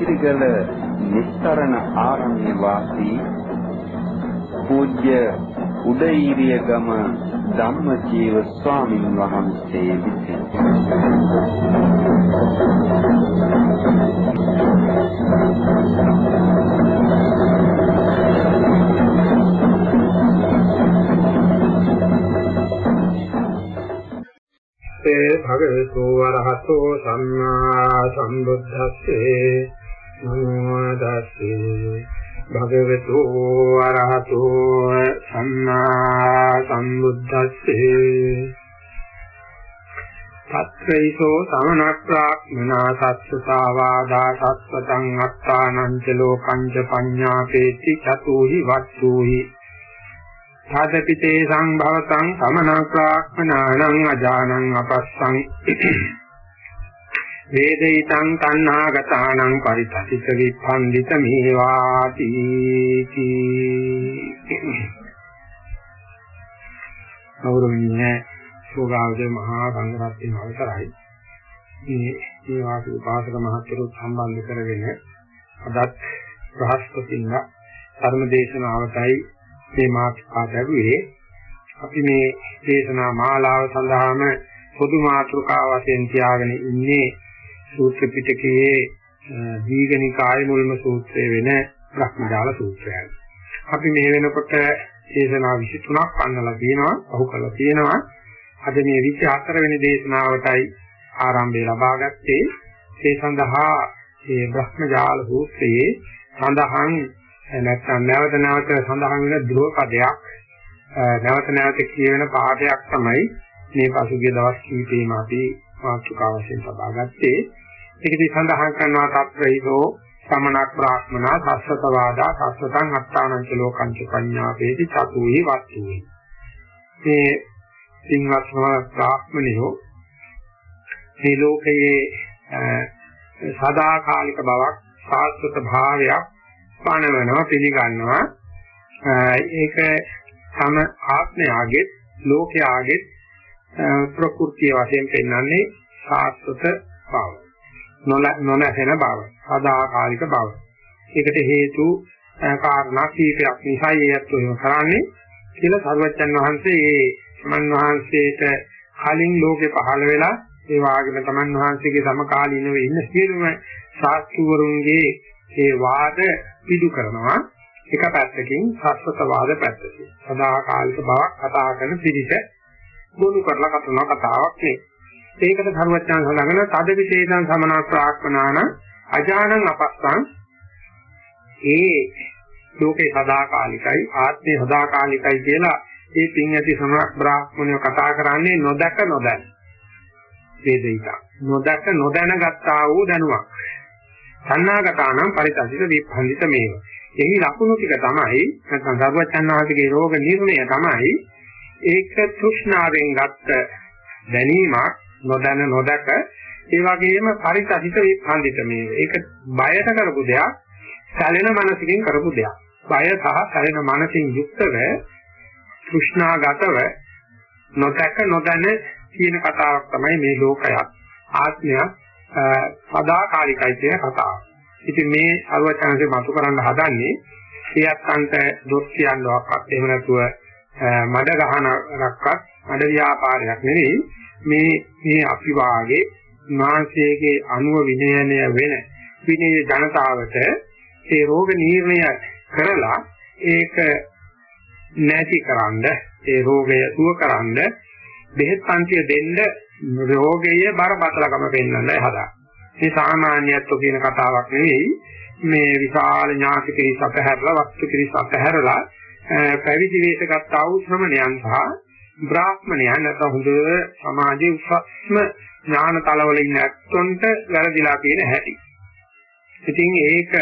නීතිගල නිස්තරණ ආරණ්‍ය වාසී පූජ්‍ය උදේීරිය ගම ධම්මජීව ස්වාමින් වහන්සේ විසින්. භගවතු වරහතෝ සම්මා සම්බුද්දස්සේ නමෝ තස්සේ භගවතු වරහතෝ සම්මා සම්බුද්දස්සේ තත්ත්වයිසෝ සමනක්ඛාක්මනා සත්සතාවාදා සත්වතං අත්තානං ච ලෝකං ච පඤ්ඤාපේති චතුහි වත්තුහි තාදපිතේ සංභවතං සමනක්ඛාක්මනානං අජානං අපස්සං වේදිතං තණ්හාගතානං පරිතසිත විපන්දිත මේවාති අවුරුන්නේ සෝගාවද මහා සංඝරත්නය අවසරයි. මේ මේ වාසී උපාසක මහත්වරු සම්බන්ධ කරගෙන අදත් බ්‍රහස්පතින්ද ධර්ම දේශනාවටයි මේ මාතෘකා ලැබුවේ අපි මේ දේශනා මාලාව සඳහාම පොදු මාතෘකා වශයෙන් තියාගෙන ඉන්නේ සූත්‍ර පිටකයේ දීඝනිකාය මුල්ම සූත්‍රය වෙන බ්‍රහ්මජාල සූත්‍රයයි. අපි මේ වෙනකොට දේශනා 23ක් පන්නලා තියෙනවා, අහු කරලා තියෙනවා. අද මේ 24 වෙනි දේශනාවටයි ආරම්භය ලබා ගත්තේ. ඒ සඳහා මේ බ්‍රහ්මජාල සූත්‍රයේ සඳහන් නැත්නම් නැවත නැවත සඳහන් වෙන ධ්‍රුව පදයක් නැවත නැවත කියවෙන පාඩයක් තමයි මේ පසුගිය දවස් කීපෙම අපි මාතෘකාව වශයෙන් ලබා ගත්තේ. ඒකදී සඳහන් කරනවා තත්ත්වයිසෝ සමනක් බ්‍රාහ්මනා සස්සත වාදා සස්සතං අත්තානං ච ලෝකං ච පඤ්ඤාපේති චතුහි වස්තුහි. මේ සිංහස්ම බ්‍රාහ්මණයෝ මේ ලෝකයේ සදාකාලික බවක් සාස්වත භාවයක් පණවනවා පිළිගන්නවා ඒක තම ආත්මයාගේ ලෝකයාගේ ප්‍රകൃතිය වශයෙන් පෙන්වන්නේ සාස්වත බව. නොනැසෙන බව. සදාකාලික බව. ඒකට හේතු කාරණා කීපයක් නිසා ඒත් ඔයම කරන්නේ. කියලා සරුවච්චන් වහන්සේ ඒ සමන් වහන්සේට කලින් ලෝකේ පහළ වෙලා ඒ වාගේම තමන් වහන්සේගේ සමකාලීනව ඉන්න සියලුම ශාස්ත්‍රවරුන්ගේ ඒ වාද පිටු කරනවා. එක පැත්තකින් සස්වත වාද පැත්තකින්. සදාකාලික බවක් කතා කරන පිළිස ගොනු කරලා කතන කතාවක් නේ. ඒකට සරුවච්චාන් සඳහන් තද විශේෂං සමනා ප්‍රාක්‍මනාන අජානං අපස්සං. ඒ ලෝකේ සදාකාලිකයි ආත්මේ සදාකාලිකයි කියලා ඒ පින් ඇති සමක් බ්‍රාහ්මණය කතා කරන්නේ නොදක නොදැන. වේදිත. නොදක නොදැනගත්තා වූ දැනුවක් සන්නාගතානම් පරිතසිත විපන්දිත මේව. එහි ලකුණු ටික තමයි නැත්නම් සර්වචන්නාහගේ රෝග නිర్ణය තමයි ඒක තෘෂ්ණාවෙන් ගත්ත දැනීමක් නොදැන නොදක ඒ වගේම පරිතසිත විපන්දිත මේව. ඒක බයට කරපු දෙයක්, සැලෙන මනසකින් කරපු දෙයක්. බය සහ සැලෙන මනසින් යුක්තව තෘෂ්ණාගතව නොදක නොදැන කියන කතාවක් තමයි මේ ලෝකයක් ආත්මයක් සදාකාලිකයි කියන කතාව. ඉතින් මේ අරවචනසේ මතු කරන්න හදන්නේ එයත් අන්ත දොස් කියනවාක්වත් එහෙම නැතුව මඩ ගහනක්වත් මඩ ව්‍යාපාරයක් නෙවෙයි මේ මේ අපි වාගේ මාංශයේ අණුව විනයනය වෙන විනය ජනතාවට ඒ රෝග නිర్ణය කරලා ඒක නැතිකරන්න ඒ රෝගය සුවකරන්න බෙහෙත් පන්තිය දෙන්න රෝගයේ බරපතලකම පෙන්වන්නයි හදා. මේ සාමාන්‍යත්ව කියන කතාවක් නෙවෙයි. මේ විශාල ඥාති පිරිස අතහැරලා වස්තු පිරිස අතහැරලා පැවිදි වේශ ගත්තා වූ ශ්‍රමණයන් සහ බ්‍රාහ්මණයන් නැත්නම් හොඳ සමාජයේ උසස්ම ඥාන තලවල ඉන්න ඇත්තොන්ට වැරදිලා තියෙන හැටි. ඉතින් ඒක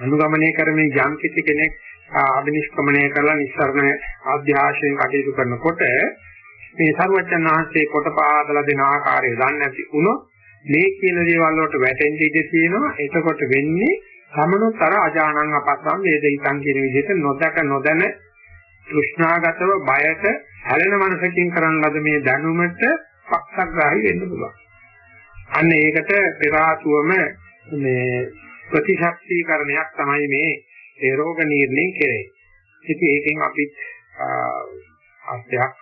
අනුගමනය කරමින් යම් කිසි කෙනෙක් අභිනිෂ්ක්‍මණය කරලා නිස්සරණ ආධ්‍යාශයෙන් කටයුතු කරනකොට මේ සරුවචන් වහන්සේ කොට පාදලා දෙන ආකාරය දන්නේ නැති වුණොත් මේ කියන දේවල් වලට වැටෙන්න ඉඩ තියෙනවා එතකොට වෙන්නේ සමනතර අජානං අපස්සම් වේදිතං කියන විදිහට නොදක නොදැන තෘෂ්ණාගතව බයට හැලෙන මනසකින් කරන ලද මේ දැනුමට පක්ෂග්‍රාහී වෙන්න පුළුවන්. අන්න ඒකට පෙරාතුවම මේ ප්‍රතිශක්තිකරණයක් තමයි මේ ඒ රෝග නිర్ణය කෙරේ. ඉතින් ඒකෙන් අපි අර්ථයක්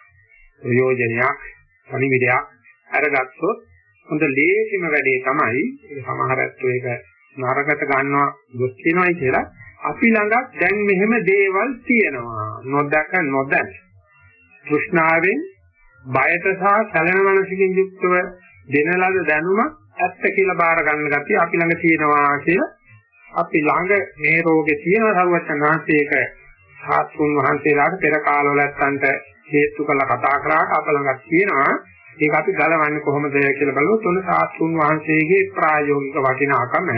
ප්‍රයෝජනයක් පණිවිඩයක් අරගත්තොත් හොඳ ලේසිම වැඩේ තමයි සමහරත් ඒක නරකට ගන්නවා දුක් කියනවායි කියලා. අපි ළඟ දැන් මෙහෙම දේවල් තියෙනවා. නොදක නොදැන. තෘෂ්ණාවෙන් බයට සහ සැලෙන මනසකින් යුක්තව දෙන ලද දැනුම ඇත්ත කියලා බාර ගන්න ගැතිය අපි ළඟ තියෙනවා කියලා. අපි ළඟ මේ රෝගේ තියෙන සරුවචන වහන්සේක සාස්තුන් වහන්සේලාට පෙර කාලවල නැත්තන්ට හේතු කළ කතා කරාට අප ළඟ තියෙනවා ඒක අපි ගලවන්නේ කොහොමද කියලා බලුවොත් ඔන්න සාස්තුන් වහන්සේගේ ප්‍රායෝගික වටිනාකම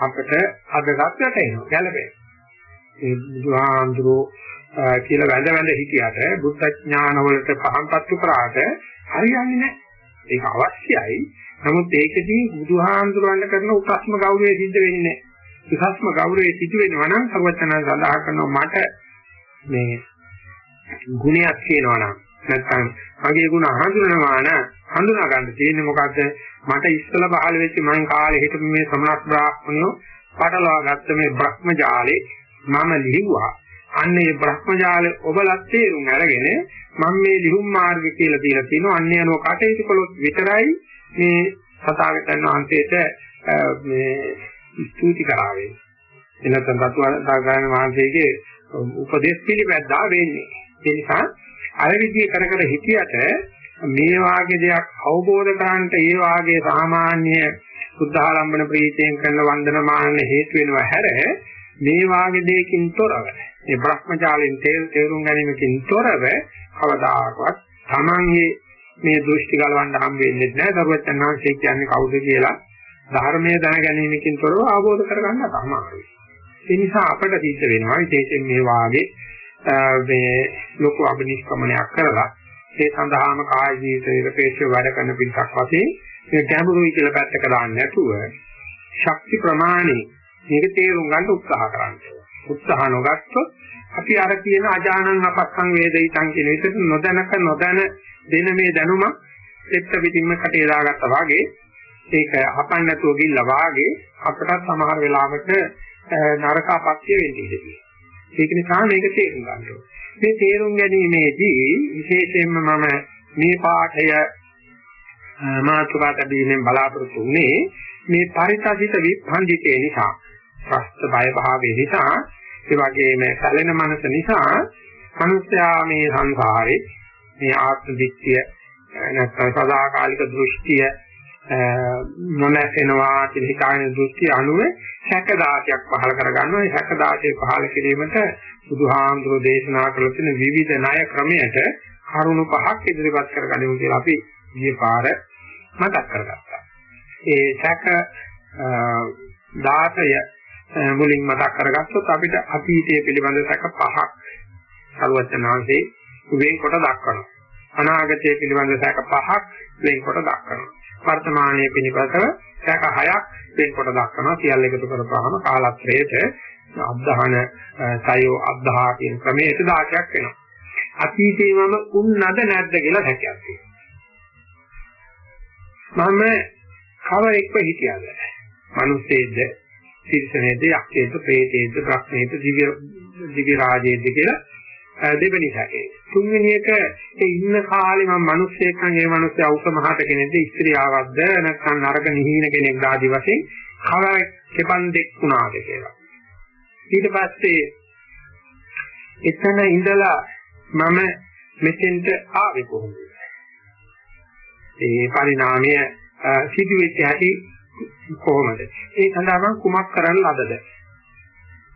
අපිට අදගත් වැටෙනවා ගැළපෙනවා ඒ බුදුහාඳුරෝ කියලා වැඳ වැඳ හිටියට බුද්ධ ඥාන වලට පහන්පත්තු කරාට හරියන්නේ නැහැ. ඒක අවශ්‍යයි. නමුත් ඒකදී බුදුහාඳුරවන්න කරන උපස්ම ගෞරවය සිද්ධ වෙන්නේ නැහැ. උපස්ම ගෞරවය සිද්ධ වෙනවා නම් සර්වචන සඳහා කරනවා මට මේ ගුණයක් කියනවා නම් නැත්නම් මගේ ගුණ හඳුනනවා නම් හඳුනා ගන්න තියෙන්නේ මොකද්ද? මට ඉස්සල පහළ වෙච්ච මම කාලේ හිටපු මේ සමනස් බ්‍රාහ්මණයෝ පටලවා ගත්ත මේ බ්‍රහ්මජාලේ මම ලිව්වා අන්නේ බ්‍රහ්මජාලේ ඔබලත් තේරුම් අරගෙන මම මේ ලිහුම් මාර්ග කියලා දීලා තියෙනවා අන්නේ අනුව කටයුතු කළොත් විතරයි මේ සතාගතයන් වහන්සේට මේ ස්තුති කරාවේ. එනතන රතුගාන වහන්සේගේ උපදේශ පිළිපැද්දා වෙන්නේ. ඒ නිසා අර විදිහ කර කර හිටියට මේ වාගේ දෙයක් අවබෝධ කරගන්නට ඒ වාගේ සාමාන්‍ය බුද්ධාලම්බන ප්‍රීතියෙන් කරන වන්දනමාන හේතු වෙනවා හැර මේ වාගේ දෙයකින් තොරව මේ භ්‍රමචාලෙන් තේරුම් ගැනීමකින් තොරව කවදාකවත් Tamange මේ දෘෂ්ටි ගලවන්න හම් වෙන්නේ නැහැ. සර්වඥාන්සේ කියන්නේ කවුද කියලා ධර්මයේ දැන ගැනීමකින් තොරව අවබෝධ කරගන්න තමයි. ඒ නිසා අපට සිද්ධ වෙනවා විශේෂයෙන් මේ වාගේ මේ ලොකු අභිනිෂ්ක්‍මණයක් කරලා ඒ සඳහාම කාය ජීවිතයක පේශව වැඩ කරන පිටක් වශයෙන් මේ ගැඹුරුයි කියලා පැත්තක දාන්න නැතුව ශක්ති ප්‍රමාණය මේක තේරුම් ගන්න උත්සාහ කරන්න. උත්සාහ නොගත්තොත් අපි අර කියන අජානං අපස්සං වේදිතං කියන විදිහට නොදැනක නොදැන දෙන මේ දැනුම එක්ක පිටින්ම කටේ දාගත්තා වාගේ ඒක හපන්න නැතුව ගිල්ලා වාගේ අපට සමහර වෙලාවට නරක අපත්‍ය වෙන්නේ ඉතියි. ඒක නිසා මේක තේරුම් ගන්න ඕනේ. මේ තේරුම් ගැනීමේදී විශේෂයෙන්ම මම මේ පාඨය මාතුකාට බීමෙන් බලාපොරොත්තු වෙන්නේ මේ පරිතසිත විභංජිතේ නිසා ප්‍රස්ත බය භාවයේ නිසා ඒ වගේම සැලෙන මනස නිසා මනුෂ්‍යයා මේ සංසාරේ මේ ආත්ම දිට්ඨිය නැත්නම් සදාකාලික දෘෂ්ටිය නොනැසෙනවා කියන හිතාගෙන දෘෂ්ටි අනුව සැකදාසයක් පහල කරගන්නවා ඒ සැකදාසය පහල කිරීමට බුදුහාමුදුරෝ දේශනා කළ තියෙන විවිධ ණය ක්‍රමයට කරුණු පහක් ඉදිරිපත් කරගනිමු කියලා අපි ගිය පාර මතක් කරගත්තා. ඒ සැක 16 මුලින් මතක් කරගත්තොත් අපිට අතීතයේ පිළිබඳ සැක පහක් සරුවචනාංශේ වෙන්කොට දක්වනවා. අනාගතයේ පිළිබඳ සැක පහක් වෙන්කොට දක්වනවා. වර්තමානයේ පිළිබඳව සැක හයක් වෙන්කොට දක්වනවා. සියල්ල එකතු කරපුවාම කාලත්‍රයේට අබ්ධහන සයෝ අබ්ධහා කියන ක්‍රමයේ 16ක් වෙනවා. අතීතේ මම උන්නද නැද්ද කියලා හැකියාවක් තියෙනවා. මම කවරෙක්ව හිටියද? මිනිස්සෙද්ද, තිරිසනෙද්ද, යක්ෂයෙක්ද, ප්‍රේතයෙක්ද, බ්‍රහ්මයෙක්ද, දිව්‍ය දිව්‍ය රාජයෙක්ද කියලා දෙවෙනි සැකේ. තුන්වෙනි එක ඒ ඉන්න කාලේ මම මිනිස්සෙක් නම් ඒ මිනිස්සයා උස මහත කෙනෙක්ද, ස්ත්‍රියාවක්ද, නැත්නම් නරක නිහින කෙනෙක්ද ආදි වශයෙන් කවරෙක් කෙපන්දෙක් වුණාද කියලා. ඊට පස්සේ එතන ඉඳලා මම මෙතෙන්ට ආවේ කොහොමද? ඒ පරිණාමය සිදුවෙච්ච හැටි කොහොමද? ඒ සඳහා මම කුමක් කරන්න ලදද?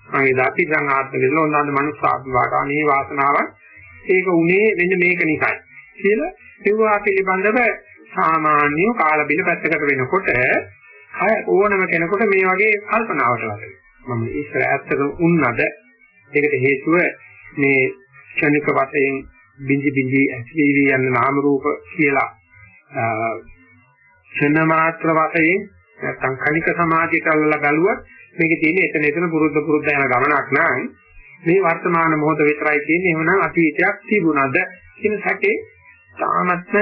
මම ඉදාපි සංආත්ම කියලා ඔන්නාද මනුස්ස ආත්ම වාටා මේ වාසනාව ඒක උනේ වෙන්න මේක නිසායි. කියලා ඒවා පිළිබඳව සාමාන්‍ය කාල බිල පැත්තකට වෙනකොට අය ඕනම කෙනෙකුට මේ වගේ කල්පනාවට ලබනවා. මම ඉස්සර ඇත්තට උන්නද ඒකට හේතුව මේ ක්ෂණික වශයෙන් බින්දි බින්දි ඇතිවි යන නාම රූප කියලා ක්ෂණ මාත්‍ර වශයෙන් නැත්නම් කණික සමාධියට අල්ලලා ගලුවත් මේකේ තියෙන එතන එතන පුරුද්ද පුරුද්ද යන ගමනක් නෑ මේ වර්තමාන මොහොත විතරයි තියෙන්නේ එහෙමනම් අතීතයක් තිබුණාද කියන සැකේ තාමත්ම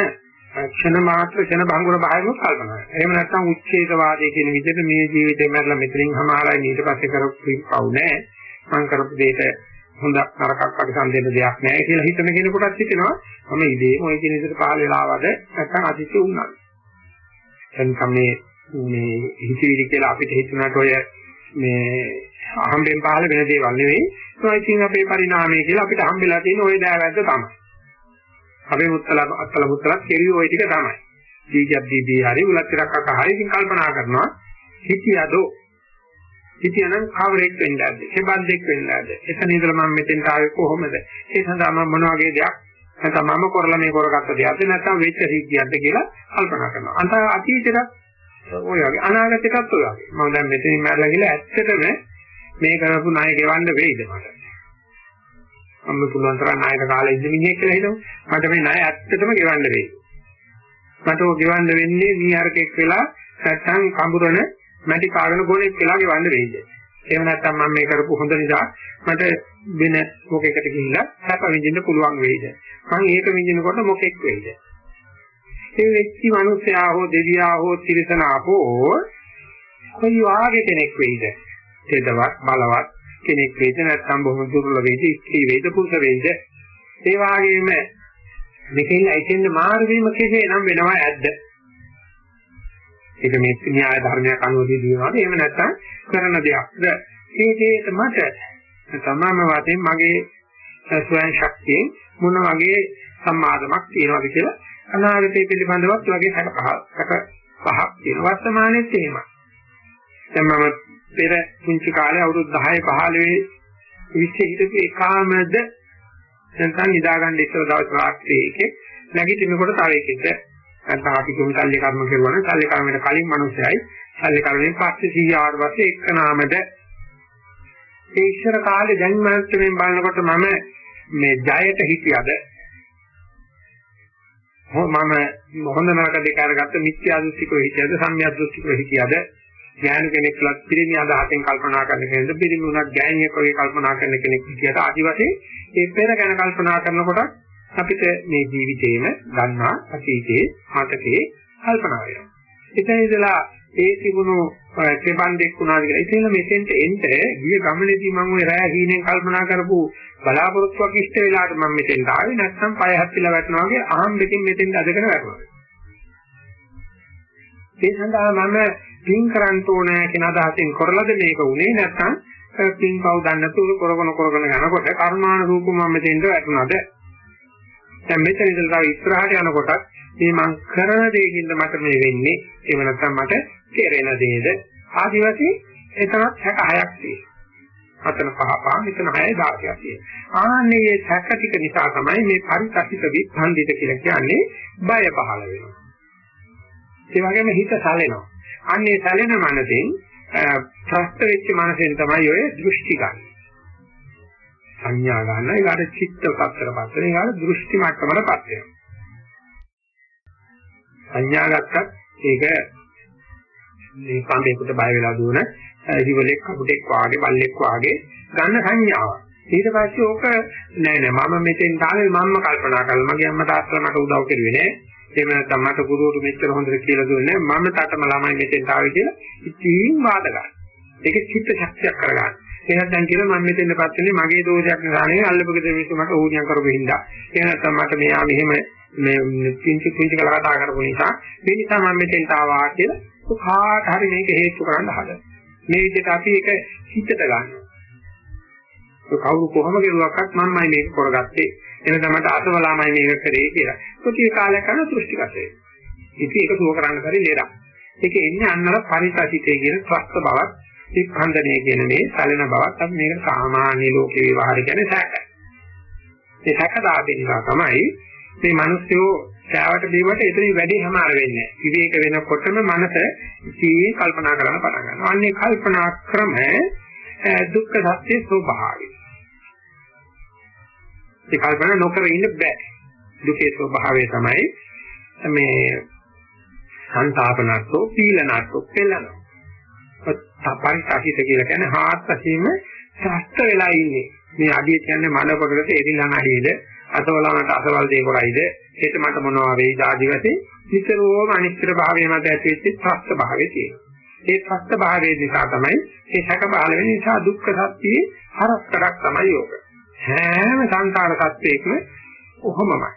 ක්ෂණ මාත්‍ර ක්ෂණ භංගුර භාවයම කල්පනා කරනවා. එහෙම නැත්නම් උච්ඡේදවාදයේ කියන විදිහට මේ ජීවිතේ මරලා මෙතනින් හමාරයි ඊට පස්සේ කරපු පව් නැහැ. මං කරපු දෙයට හොඳ නරකක් අකසන් දෙන්න දෙයක් නැහැ කියලා හිතන කෙනෙකුටත් හිතෙනවා මම ඉදීම ওই කියන විදිහට පහල වෙලාවද නැත්නම් අතිශය උන්නා. එතන මේ මේ හිතවිලි කියලා අපිට හිතුණාට ඔය මේ අහම්බෙන් පහල වෙන දේවල් නෙවෙයි. ඒවා ඉතින් අපේ පරිණාමය කියලා අපිට හම්බෙලා තියෙන ওই දෑවැද්ද තමයි. අපේ මුත්තල අත්තල මුත්තලත් කෙරුවේ ওই ටික තමයි. දීජක් දීදී හරි උලත් ටිකක් අක හරි ඉතින් කල්පනා කරනවා හිතියදෝ හිතියනම් කවරෙක් වෙන්නද? සෙබන්දෙක් වෙන්නද? එතන ඉඳලා මම මෙතෙන්ට ආවේ කොහොමද? ඒ සඳහා මම මොන වගේ දෙයක් නැත්නම් මම කරලා මේ කරගත්ත දෙයක්ද නැත්නම් වෙච්ච සිද්ධියක්ද කියලා කල්පනා කරනවා. අන්ත අතීතෙට ඔය වගේ අනාගතයටත් ඔය වගේ. මම දැන් මෙතනින් මැරලා ගිහලා ඇත්තටම මේ කරපු ණය ගෙවන්න වෙයිද මට? අම්ම පුළුවන් තරම් ණයට කාලේ ඉඳ මිනිහෙක් කියලා හිතමු. මට මේ ණය ඇත්තටම ගෙවන්න වෙයි. මට ඔය ගෙවන්න වෙන්නේ මීහරකෙක් වෙලා නැත්නම් කඹුරන මැටි කාගෙන ගොනෙක් වෙලා ගෙවන්න වෙයිද? එහෙම නැත්නම් මම මේ කරපු හොඳ නිසා මට වෙන මොකෙකට ගිහිල්ලා සැප විඳින්න පුළුවන් වෙයිද? මම ඒක විඳිනකොට මොකෙක් වෙයිද? ඒ වෙච්චි මිනිසයා හෝ දෙවියා හෝ තිරිසනා හෝ කොයි වාගේ කෙනෙක් වෙයිද? තේදවත් බලවත් කෙනෙක් වේද නැත්නම් බොහොම දුර්වල වේද ස්ත්‍රී වේද පුරුෂ වේද ඒ වගේම මෙතෙන් ඇතෙන්න මාරු වීම කෙසේ නම් වෙනවා ඇද්ද? ඒක මේ න්‍යාය ධර්මයක් අනුව දිනනවාද එහෙම නැත්නම් කරන දෙයක්ද? මේ දෙයට මට තමම වශයෙන් මගේ ස්වයං ශක්තියෙන් මොන වගේ සම්මාදමක් තියෙනවද කියලා අනාගතය පිළිබඳවත් වගේ හැක පහක් පහක් තියෙනවා. වර්තමානයේත් එහෙමයි. දැන් මම පෙර පුංචි කාලේ අවුරුදු 10 15 20 හිටපු එකාමද නැත්නම් නිදාගන්න ඉස්සර දවස් රාත්‍රියේ එකේ නැගිටිනකොට තව එකෙක්ද? නැත්නම් අපි කොහොමද සල්ලි කර්ම කරුවා නම් සල්ලි කර්මයට කලින් මිනිස්සයයි. සල්ලි කර්මයෙන් පස්සේ 100 ආවට පස්සේ එක නාමද? ඒ ඉස්සර කාලේ දැන් මනසෙන් බලනකොට මම මේ ජයයට හිතියද මම හොඳ නරක දෙක අරගත්ත මිත්‍යා දෘෂ්ටිකව හිතියද සම්මිය දෘෂ්ටිකව හිතියද ඥාන කෙනෙක්ලත් පිරිමි අදහසෙන් කල්පනා කරන කෙනෙක්ද පිරිමි උනත් ඥානියෙක් වගේ කල්පනා කරන කෙනෙක් විදියට ආදි වශයෙන් ඒ පෙර ගැන කල්පනා කරනකොට අපිට මේ ජීවිතේම ගන්නා අතීතයේ මතකයේ කල්පනා වෙනවා. එතන ඉඳලා ඒ තිබුණු ත්‍රිබන්ධෙක් වුණාද කියලා. ඉතින් මෙතෙන්ට එන්න ගිය ගමනේදී මම ওই රෑ හීනෙන් කල්පනා කරපු බලාපොරොත්තුවක් ඉෂ්ට වෙලාට මම මෙතෙන්ට ආවේ නැත්නම් පය හැප්පිලා වැටෙනවා වගේ අහම්බෙකින් මෙතෙන්ට අදගෙන වැටුණා. ඒ සඳහා මම පින් කරන්න ඕනේ කියන අදහසින් කරලාද මේක උනේ නැත්නම් පින් පව් දන්නතුළු කරගෙන කරගෙන යනකොට කර්මාන රූප මම මෙතෙන්ට වැටුණාද දැන් මෙතන ඉඳලා තව ඉස්සරහට යනකොට මේ මං කරන දෙයකින්ද මට මේ වෙන්නේ එහෙම නැත්නම් මට කෙරෙන දේද ආදි වශයෙන් එතනත් 66ක් තියෙනවා අතන පහ පහ මෙතන 6 16ක් තියෙනවා ආන්නේ මේ සැක ටික නිසා තමයි මේ පරිකසිත විභන්දිත කියලා කියන්නේ බය පහළ වෙනවා ඒ වගේම හිත සැලෙනවා. අන්නේ සැලෙන මනසෙන් ප්‍රස්ත වෙච්ච මනසෙන් තමයි ඔය දෘෂ්ටි ගන්න. සංඥා ගන්න ඒකට චිත්ත පත්‍රපත් වෙන ඒකට දෘෂ්ටි මට්ටමකටපත් වෙනවා. සංඥා ගත්තත් ඒක මේ සම්බේකට බය වෙලා දුවන ජීවලෙක් කපුටෙක් වාගේ බල්ලෙක් වාගේ ගන්න සංඥාවක්. ඊට පස්සේ ඕක නෑ නෑ මම මෙතෙන් තාලේ මම්ම කල්පනා කළා මගේ අම්මා තාත්තා මට උදව් කරුවේ නෑ එහෙම නැත්නම් මට ගුරුවරු මෙච්චර හොඳට කියලා දුන්නේ මම තාටම ළමයි මෙතෙන්ට ආවේ කියලා ඉතින් වාද ගන්න. ඒක චිත්ත ශක්තියක් කරගන්න. එහෙනම් දැන් කියලා මම මෙතෙන්ටපත් වෙන්නේ මගේ දෝෂයක් නිසා නෙවෙයි අල්ලපගෙද මිනිස්සු මට ඕනියම් කරපු හින්දා. එහෙම නැත්නම් මට මෙයා මෙහෙම මේ පිංචි පිංචි කළා කතා කරපු නිසා මේ නිසා මම මෙතෙන්ට ආවා කියලා කාට හරි මේක හේතු කරන්න හදන. මේ විදිහට අපි ඒක හිතට ගන්නවා. කවුරු කොහොම කෙරුවක්වත් මමයි මේක කරගත්තේ එනද මට අසවලාමයි මේක කරේ කියලා. කොටි කාලයක් කරන දෘෂ්ටිගත වෙනවා. ඉතින් ඒක සුව කරන්න බැරි ලේරක්. ඒක එන්නේ අන්නර පරිසසිතේ කියන ත්‍ස්ත බවක්, විඛණ්ඩනය කියන මේ සැලෙන බවක් අපි මේක සාමාන්‍ය ලෝකේ විවහාර කියන්නේ සැක. ඒ සැකදාපේ නිසා තමයි මේ මිනිස්සු සෑවට බීමට ඒතරි වැඩි හමාර වෙන්නේ. විවේක වෙනකොටම මනස සී කල්පනා කරන්න පටන් ගන්නවා. අන්නේ කල්පනා ක්‍රම දුක්ඛ සත්‍ය ස්වභාවය. ඒ කල්පනා නොකර ඉන්න බෑ. දුකේ ස්වභාවය තමයි මේ සංතාපනත්ෝ පීලනත්ෝ පෙළනවා. පරිසහිත කියලා කියන්නේ හාත්පසින්ම ශ්‍රස්ත වෙලා ඉන්නේ. මේ අඩිය කියන්නේ මඩ පොඩකට එරිලා නැහිද අසවලමට අසවල් දේ කරයිද ඒක මට මොනවා වෙයිද ආදි වශයෙන් විතරෝම අනිත්‍ය භාවයේ මත ඇතිවෙච්ච ශ්‍රස්ත භාවයේ තියෙනවා. ඒ ශ්‍රස්ත භාවයේ නිසා තමයි ඒ සැක බාල වෙන නිසා දුක්ඛ සත්‍යයේ හරස්කරක් තමයි යෝග. හැම සංකාර සත්‍යයකම ඔහොමමයි.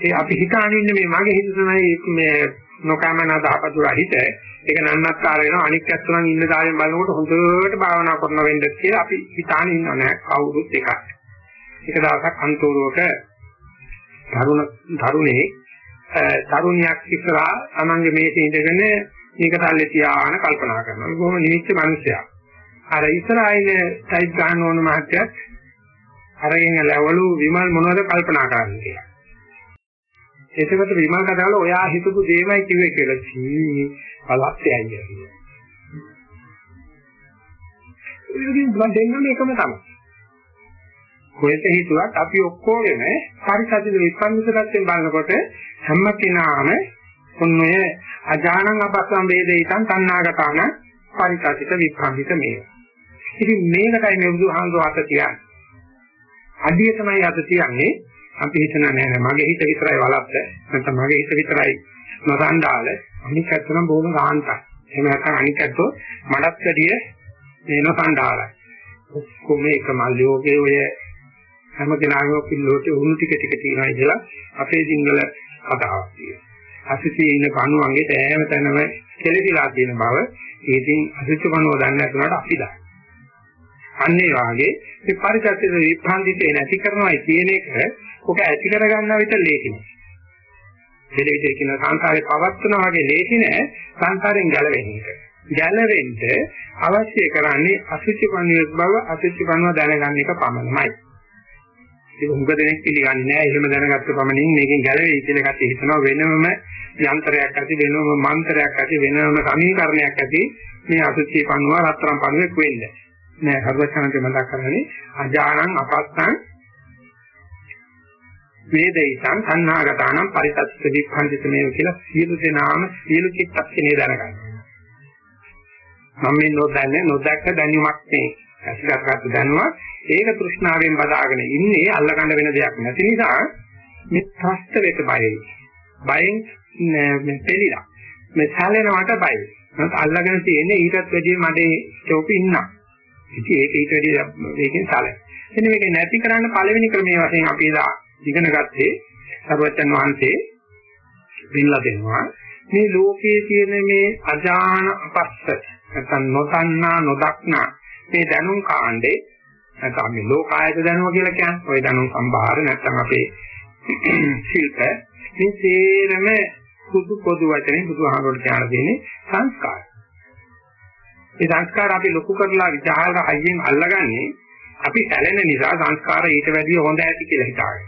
ඒ අපි හිතාගෙන ඉන්නේ මේ මගේ හිත තමයි මේ නොකමනා දහපතුරා හිත ඒක නන්නත්තර වෙනවා අනික් ඇත්තනම් ඉන්න කාලෙන් බලනකොට හොඳට භාවනා කරන වෙන්න කියලා අපි හිතාන ඉන්නව නෑ කවුරුත් එකක්. එක දවසක් අන්තෝරුවක තරුණ තරුණේ තරුණියක් ඉස්සරහා තමන්ගේ මේසේ ඉඳගෙන මේක තල්ලේ තියාන කල්පනා කරනවා. බොහොම නිවිච්ච මිනිසයා. අර ඉස්සරහා ඉන්න සයිඩ් ගන්න ඕන මහත්තයත් අරගෙන ලැවලු විමල් මොනවද කල්පනා කරන්නේ කියලා. එතකොට විමල් කතාවල ඔයා හිතපු දේමයි කිව්වේ කියලා. සී පළත්තයයි කියන්නේ. ඉතින් බලන්න දෙන්නම එකම තමයි. කොහෙට හිතුවත් අපි ඔක්කොගෙම පරිසදිත විපන්නිත පැත්තෙන් බලනකොට හැම කෙනාම ඔන්නය අජානං අපස්සම් වේදිතං තණ්හාගතාන පරිසදිත විපන්නිත මේ. ඉතින් මේකටයි මේ බුදුහාමුදුරුවෝ අත තියන්නේ. අඩිය තමයි අත තියන්නේ. අපි හිතන නෑ නෑ මගේ හිත විතරයි වලප්ප. නැත්නම් මගේ හිත විතරයි නොසන්ඩාල. අනික ඇත්තනම් බොහොම සාන්තයි. එහෙම නැත්නම් අනික ඇත්තෝ මඩත් වැඩිය මේ නොසන්ඩාලයි. ඔක්කොම එක මල්ලියෝගේ ඔය හැම කෙනාගේම පිළිලෝට උණු ටික ටික තියෙනවා කියලා අපේ සිංහල කතාවක් තියෙනවා. අසිතේ ඉන්න කණුවන්ගේ තෑම තැනම කෙලෙසිලා තියෙන බව ඒකින් අසිත කණුව දන්නේ නැතුනට අපි දන්නවා. අන්න ඒ වාගේ මේ පරිචර්ිත විභාන්දිතේ නැති කරනවායි කියන එක ඔක ඇති කරගන්නා විතර ලේසි නෑ. දෙලෙවිද කියන සංසාරේ පවත්වනා වගේ ලේසි නෑ සංසාරෙන් ගැලවෙන්න එක. ගැලවෙන්න අවශ්‍ය කරන්නේ අසුචි කණුවේ බව අසුචි කණුව දැනගන්න එක පමණයි. ඒක හුඟ දෙනෙක් පිළිගන්නේ නෑ එහෙම දැනගත්ත පමණින් මේකෙන් ගැලවෙයි කියලා කටි හිතනවා වෙනම යන්ත්‍රයක් ඇති වෙනම මන්ත්‍රයක් ඇති වෙනම සමීකරණයක් ඇති මේ අසුචි කණුව රත්තරන් කණුවෙක් වෙන්නේ. නෑ සර්වචනන්ත මතක් කරන්නේ අජානං අපස්සං වේදිතං සංනාගතානම් පරිසත්ත විභංජිත මේව කියලා සියලු දෙනාම සියලු චිත්තක්ෂණේ දැනගන්නවා. මම මේ නොදන්නේ නොදැක්ක දැනීමක් නේ. ඇසිරකට දැනුවා ඒක තෘෂ්ණාවෙන් බදාගෙන ඉන්නේ අල්ලගන්න වෙන දෙයක් නැති නිසා මේ ත්‍ස්ත වෙත බයයි. බයෙන් මේ පෙළිලා. මේ සැලෙනවට බයයි. නැත් අල්ලගෙන තියෙන්නේ ඊටත් වැඩිය මඩේ චෝපි ඉන්නා. ඉතින් ඒක ඊට වැඩිය මේකෙන් සැලෙන. එන්න මේක නැති කරන්න පළවෙනි ක්‍රමයේ වශයෙන් අපි එදා ඉගෙන ගත්තේ සර්වචන් වහන්සේ දෙන්නලා දෙනවා. මේ ලෝකයේ තියෙන මේ අජාන අපස්ස නැත්නම් නොතන්නා නොදක්නා මේ දැනුම් කාණ්ඩේ නැත්නම් මේ ලෝකායත දැනුම කියලා කියන්නේ ওই දැනුම් සම්භාර නැත්නම් අපේ ශිල්ප මේ සේරම සුදු පොදු වචනේ බුදුහාමුදුරුවෝ කියන දෙන්නේ සංස්කාර. මේ සංස්කාර අපි ලොකු කරලා විචාර හයියෙන් අල්ලගන්නේ අපි සැලෙන නිසා සංස්කාර ඊට වැඩිය හොඳ ඇති කියලා හිතාගෙන.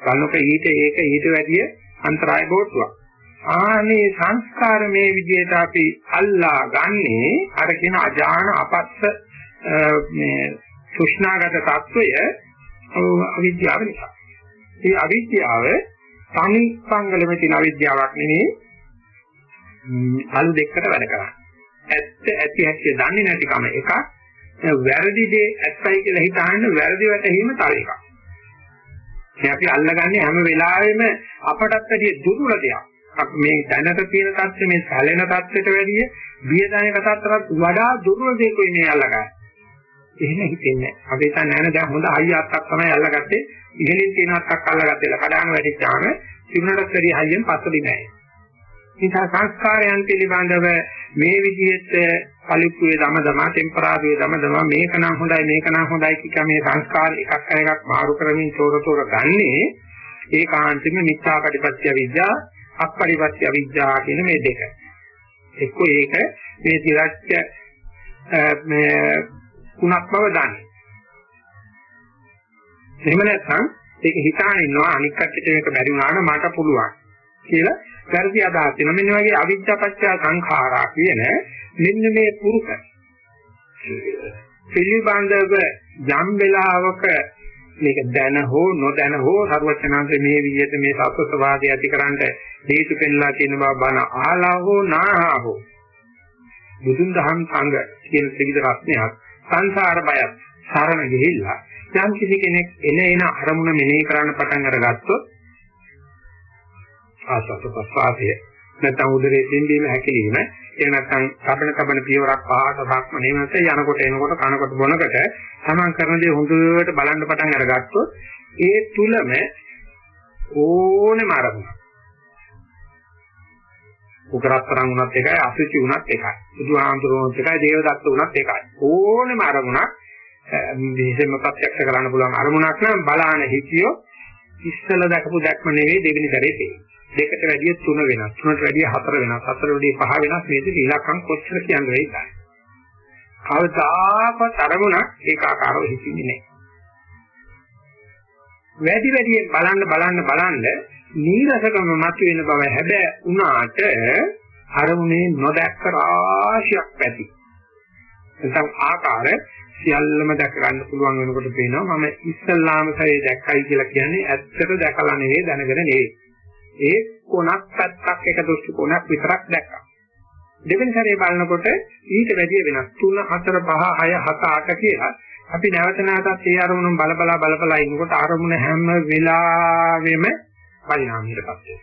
බලනකොට ඊට ඒක ඊට වැඩිය අන්තරාය බෝට්ටුවක්. ආනේ සංස්කාර මේ විදිහට අපි අල්ලා ගන්නේ අර කියන අජාන අපස්ස මේ සුෂ්ණාගත తত্ত্বය අවිද්‍යාව නිසා. මේ අවිද්‍යාව තනි පංගලෙම තියෙන අවිද්‍යාවක් නෙමෙයි අලු දෙකකට වැඩ කරන්නේ. ඇත්ත ඇති හැටි දන්නේ නැතිකම එකක් වැරදි දේ ඇත්තයි කියලා හිතාගෙන වැරදි වැටහීම තව එකක්. මේ අපි අල්ලගන්නේ හැම වෙලාවෙම අපටත් වැඩිය දුර්වල දෙයක්. මේ දැනට තියෙන தත්ත්වය මේ සැලෙන தත්ත්වයට වැඩිය බිය දැනෙන தත්ත්වයට වඩා දුර්වල දෙයක් මේ අල්ලගන්නේ. එහෙම හිතෙන්නේ නැහැ. අපි හිතන්නේ නැහැ දැන් හොඳ හයිය අත්තක් තමයි අල්ලගත්තේ. ඉහළින් තියෙන අත්තක් අල්ලගත්තේ කඩාන වැඩිච්චාම තිබුණටත් වැඩිය හයියෙන් පස්සදී නැහැ. නිසා සංස්කාරයන් පිළිබඳව මේ විදිහට පලිප්පුවේ දමදම ටෙම්පරාදුවේ දමදම මේක නම් හොඳයි මේක නම් හොඳයි කික මේ සංස්කාර එකක් අර එකක් මාරු කරමින් තෝර තෝර ගන්නේ ඒකාන්තෙම මිත්‍යා ප්‍රතිපත්‍ය විද්‍යා අපරිපත්‍ය විද්‍යා කියන මේ දෙක. එක්ක ඒක මේ දිරච්ච මේ කුණක් බව දන්නේ. එහෙම නැත්නම් ඒක හිතාන ඉන්නවා අනික් කට්ටියට මේක බැරි වුණා නම් මට පුළුවන් කියලා වැරදි අදහස් වෙනවා. මෙන්න වගේ අවිද්‍යාපච්චය සංඛාරා කියන මෙන්න මේ පුරුක පිළිබඳව යම් වෙලාවක මේක දැන හෝ නොදැන හෝ සර්වචනාංශ මේ විදිහට මේ සත්‍යස්වාදය ඇතිකරන්න හේතු පෙන්ලා තියෙන බව බණ ආලා හෝ නාහා හෝ බුදුන් දහම් සංඝ කියන ත්‍රිවිධ රත්නයක් සංසාර බයත් සරණ ගිහිල්ලා යම් කිසි කෙනෙක් එන එන අරමුණ මෙනෙහි කරන්න පටන් අරගත්තොත් ආසත් ප්‍රසආසය නැත්නම් උදරේ දෙන්දීම හැකිලිම එහෙම නැත්නම් කබන කබන පියවරක් පහට සක්ම නෙමෙත යනකොට එනකොට කනකොට බොනකොට තමන් කරන දේ හොඳට බලන්න පටන් අරගත්තොත් ඒ තුලම ඕනෙම අරමුණ උකරතරන් උනත් එකයි අසුචි උනත් එකයි. බුදුහාමුදුරුවෝත් එකයි දේවදත්ත උනත් එකයි. ඕනෙම අරමුණක් විශේෂයෙන්ම ප්‍රත්‍යක්ෂ කරන්න පුළුවන් අරමුණක් නම් බලාන හිතියෝ ඉස්සල දැකපු දැක්ම නෙවෙයි දෙවෙනි සැරේ තියෙන්නේ. දෙකට වැඩිය තුන වෙනස් තුනට වැඩිය හතර වෙනස් හතර වැඩිය පහ වෙනස් මේ දෙක ඉලක්කම් කොච්චර කියන්නේ වෙයිද? කවදාකවත් අරමුණක් ඒකාකාරව හිතින්නේ නැහැ. වැඩි වැඩියෙන් බලන්න බලන්න බලන්න නීරසකම මතුවෙන බව හැබැයි උනාට අරමුණේ නොදැක්ක රාශියක් ඇති නැත්නම් ආකාර සියල්ලම දැක ගන්න පුළුවන් වෙනකොට පේනවා මම ඉස්සල්ලාම සරේ දැක්කයි කියලා කියන්නේ ඇත්තට දැකලා නෙවෙයි දැනගෙන නෙවෙයි. ඒ කොනක් පැත්තක් එක දෘෂ්ටි කොනක් විතරක් දැක්කා. දෙවෙනි සැරේ බලනකොට ඊට වැඩිය වෙනස්. 3 4 5 6 7 8 කියලා අපි නැවත නැවතත් ඒ අරමුණු බල බලා බල බලා ඉන්නකොට අරමුණ හැම වෙලාවෙම පරිණාමයටපත් වෙනවා.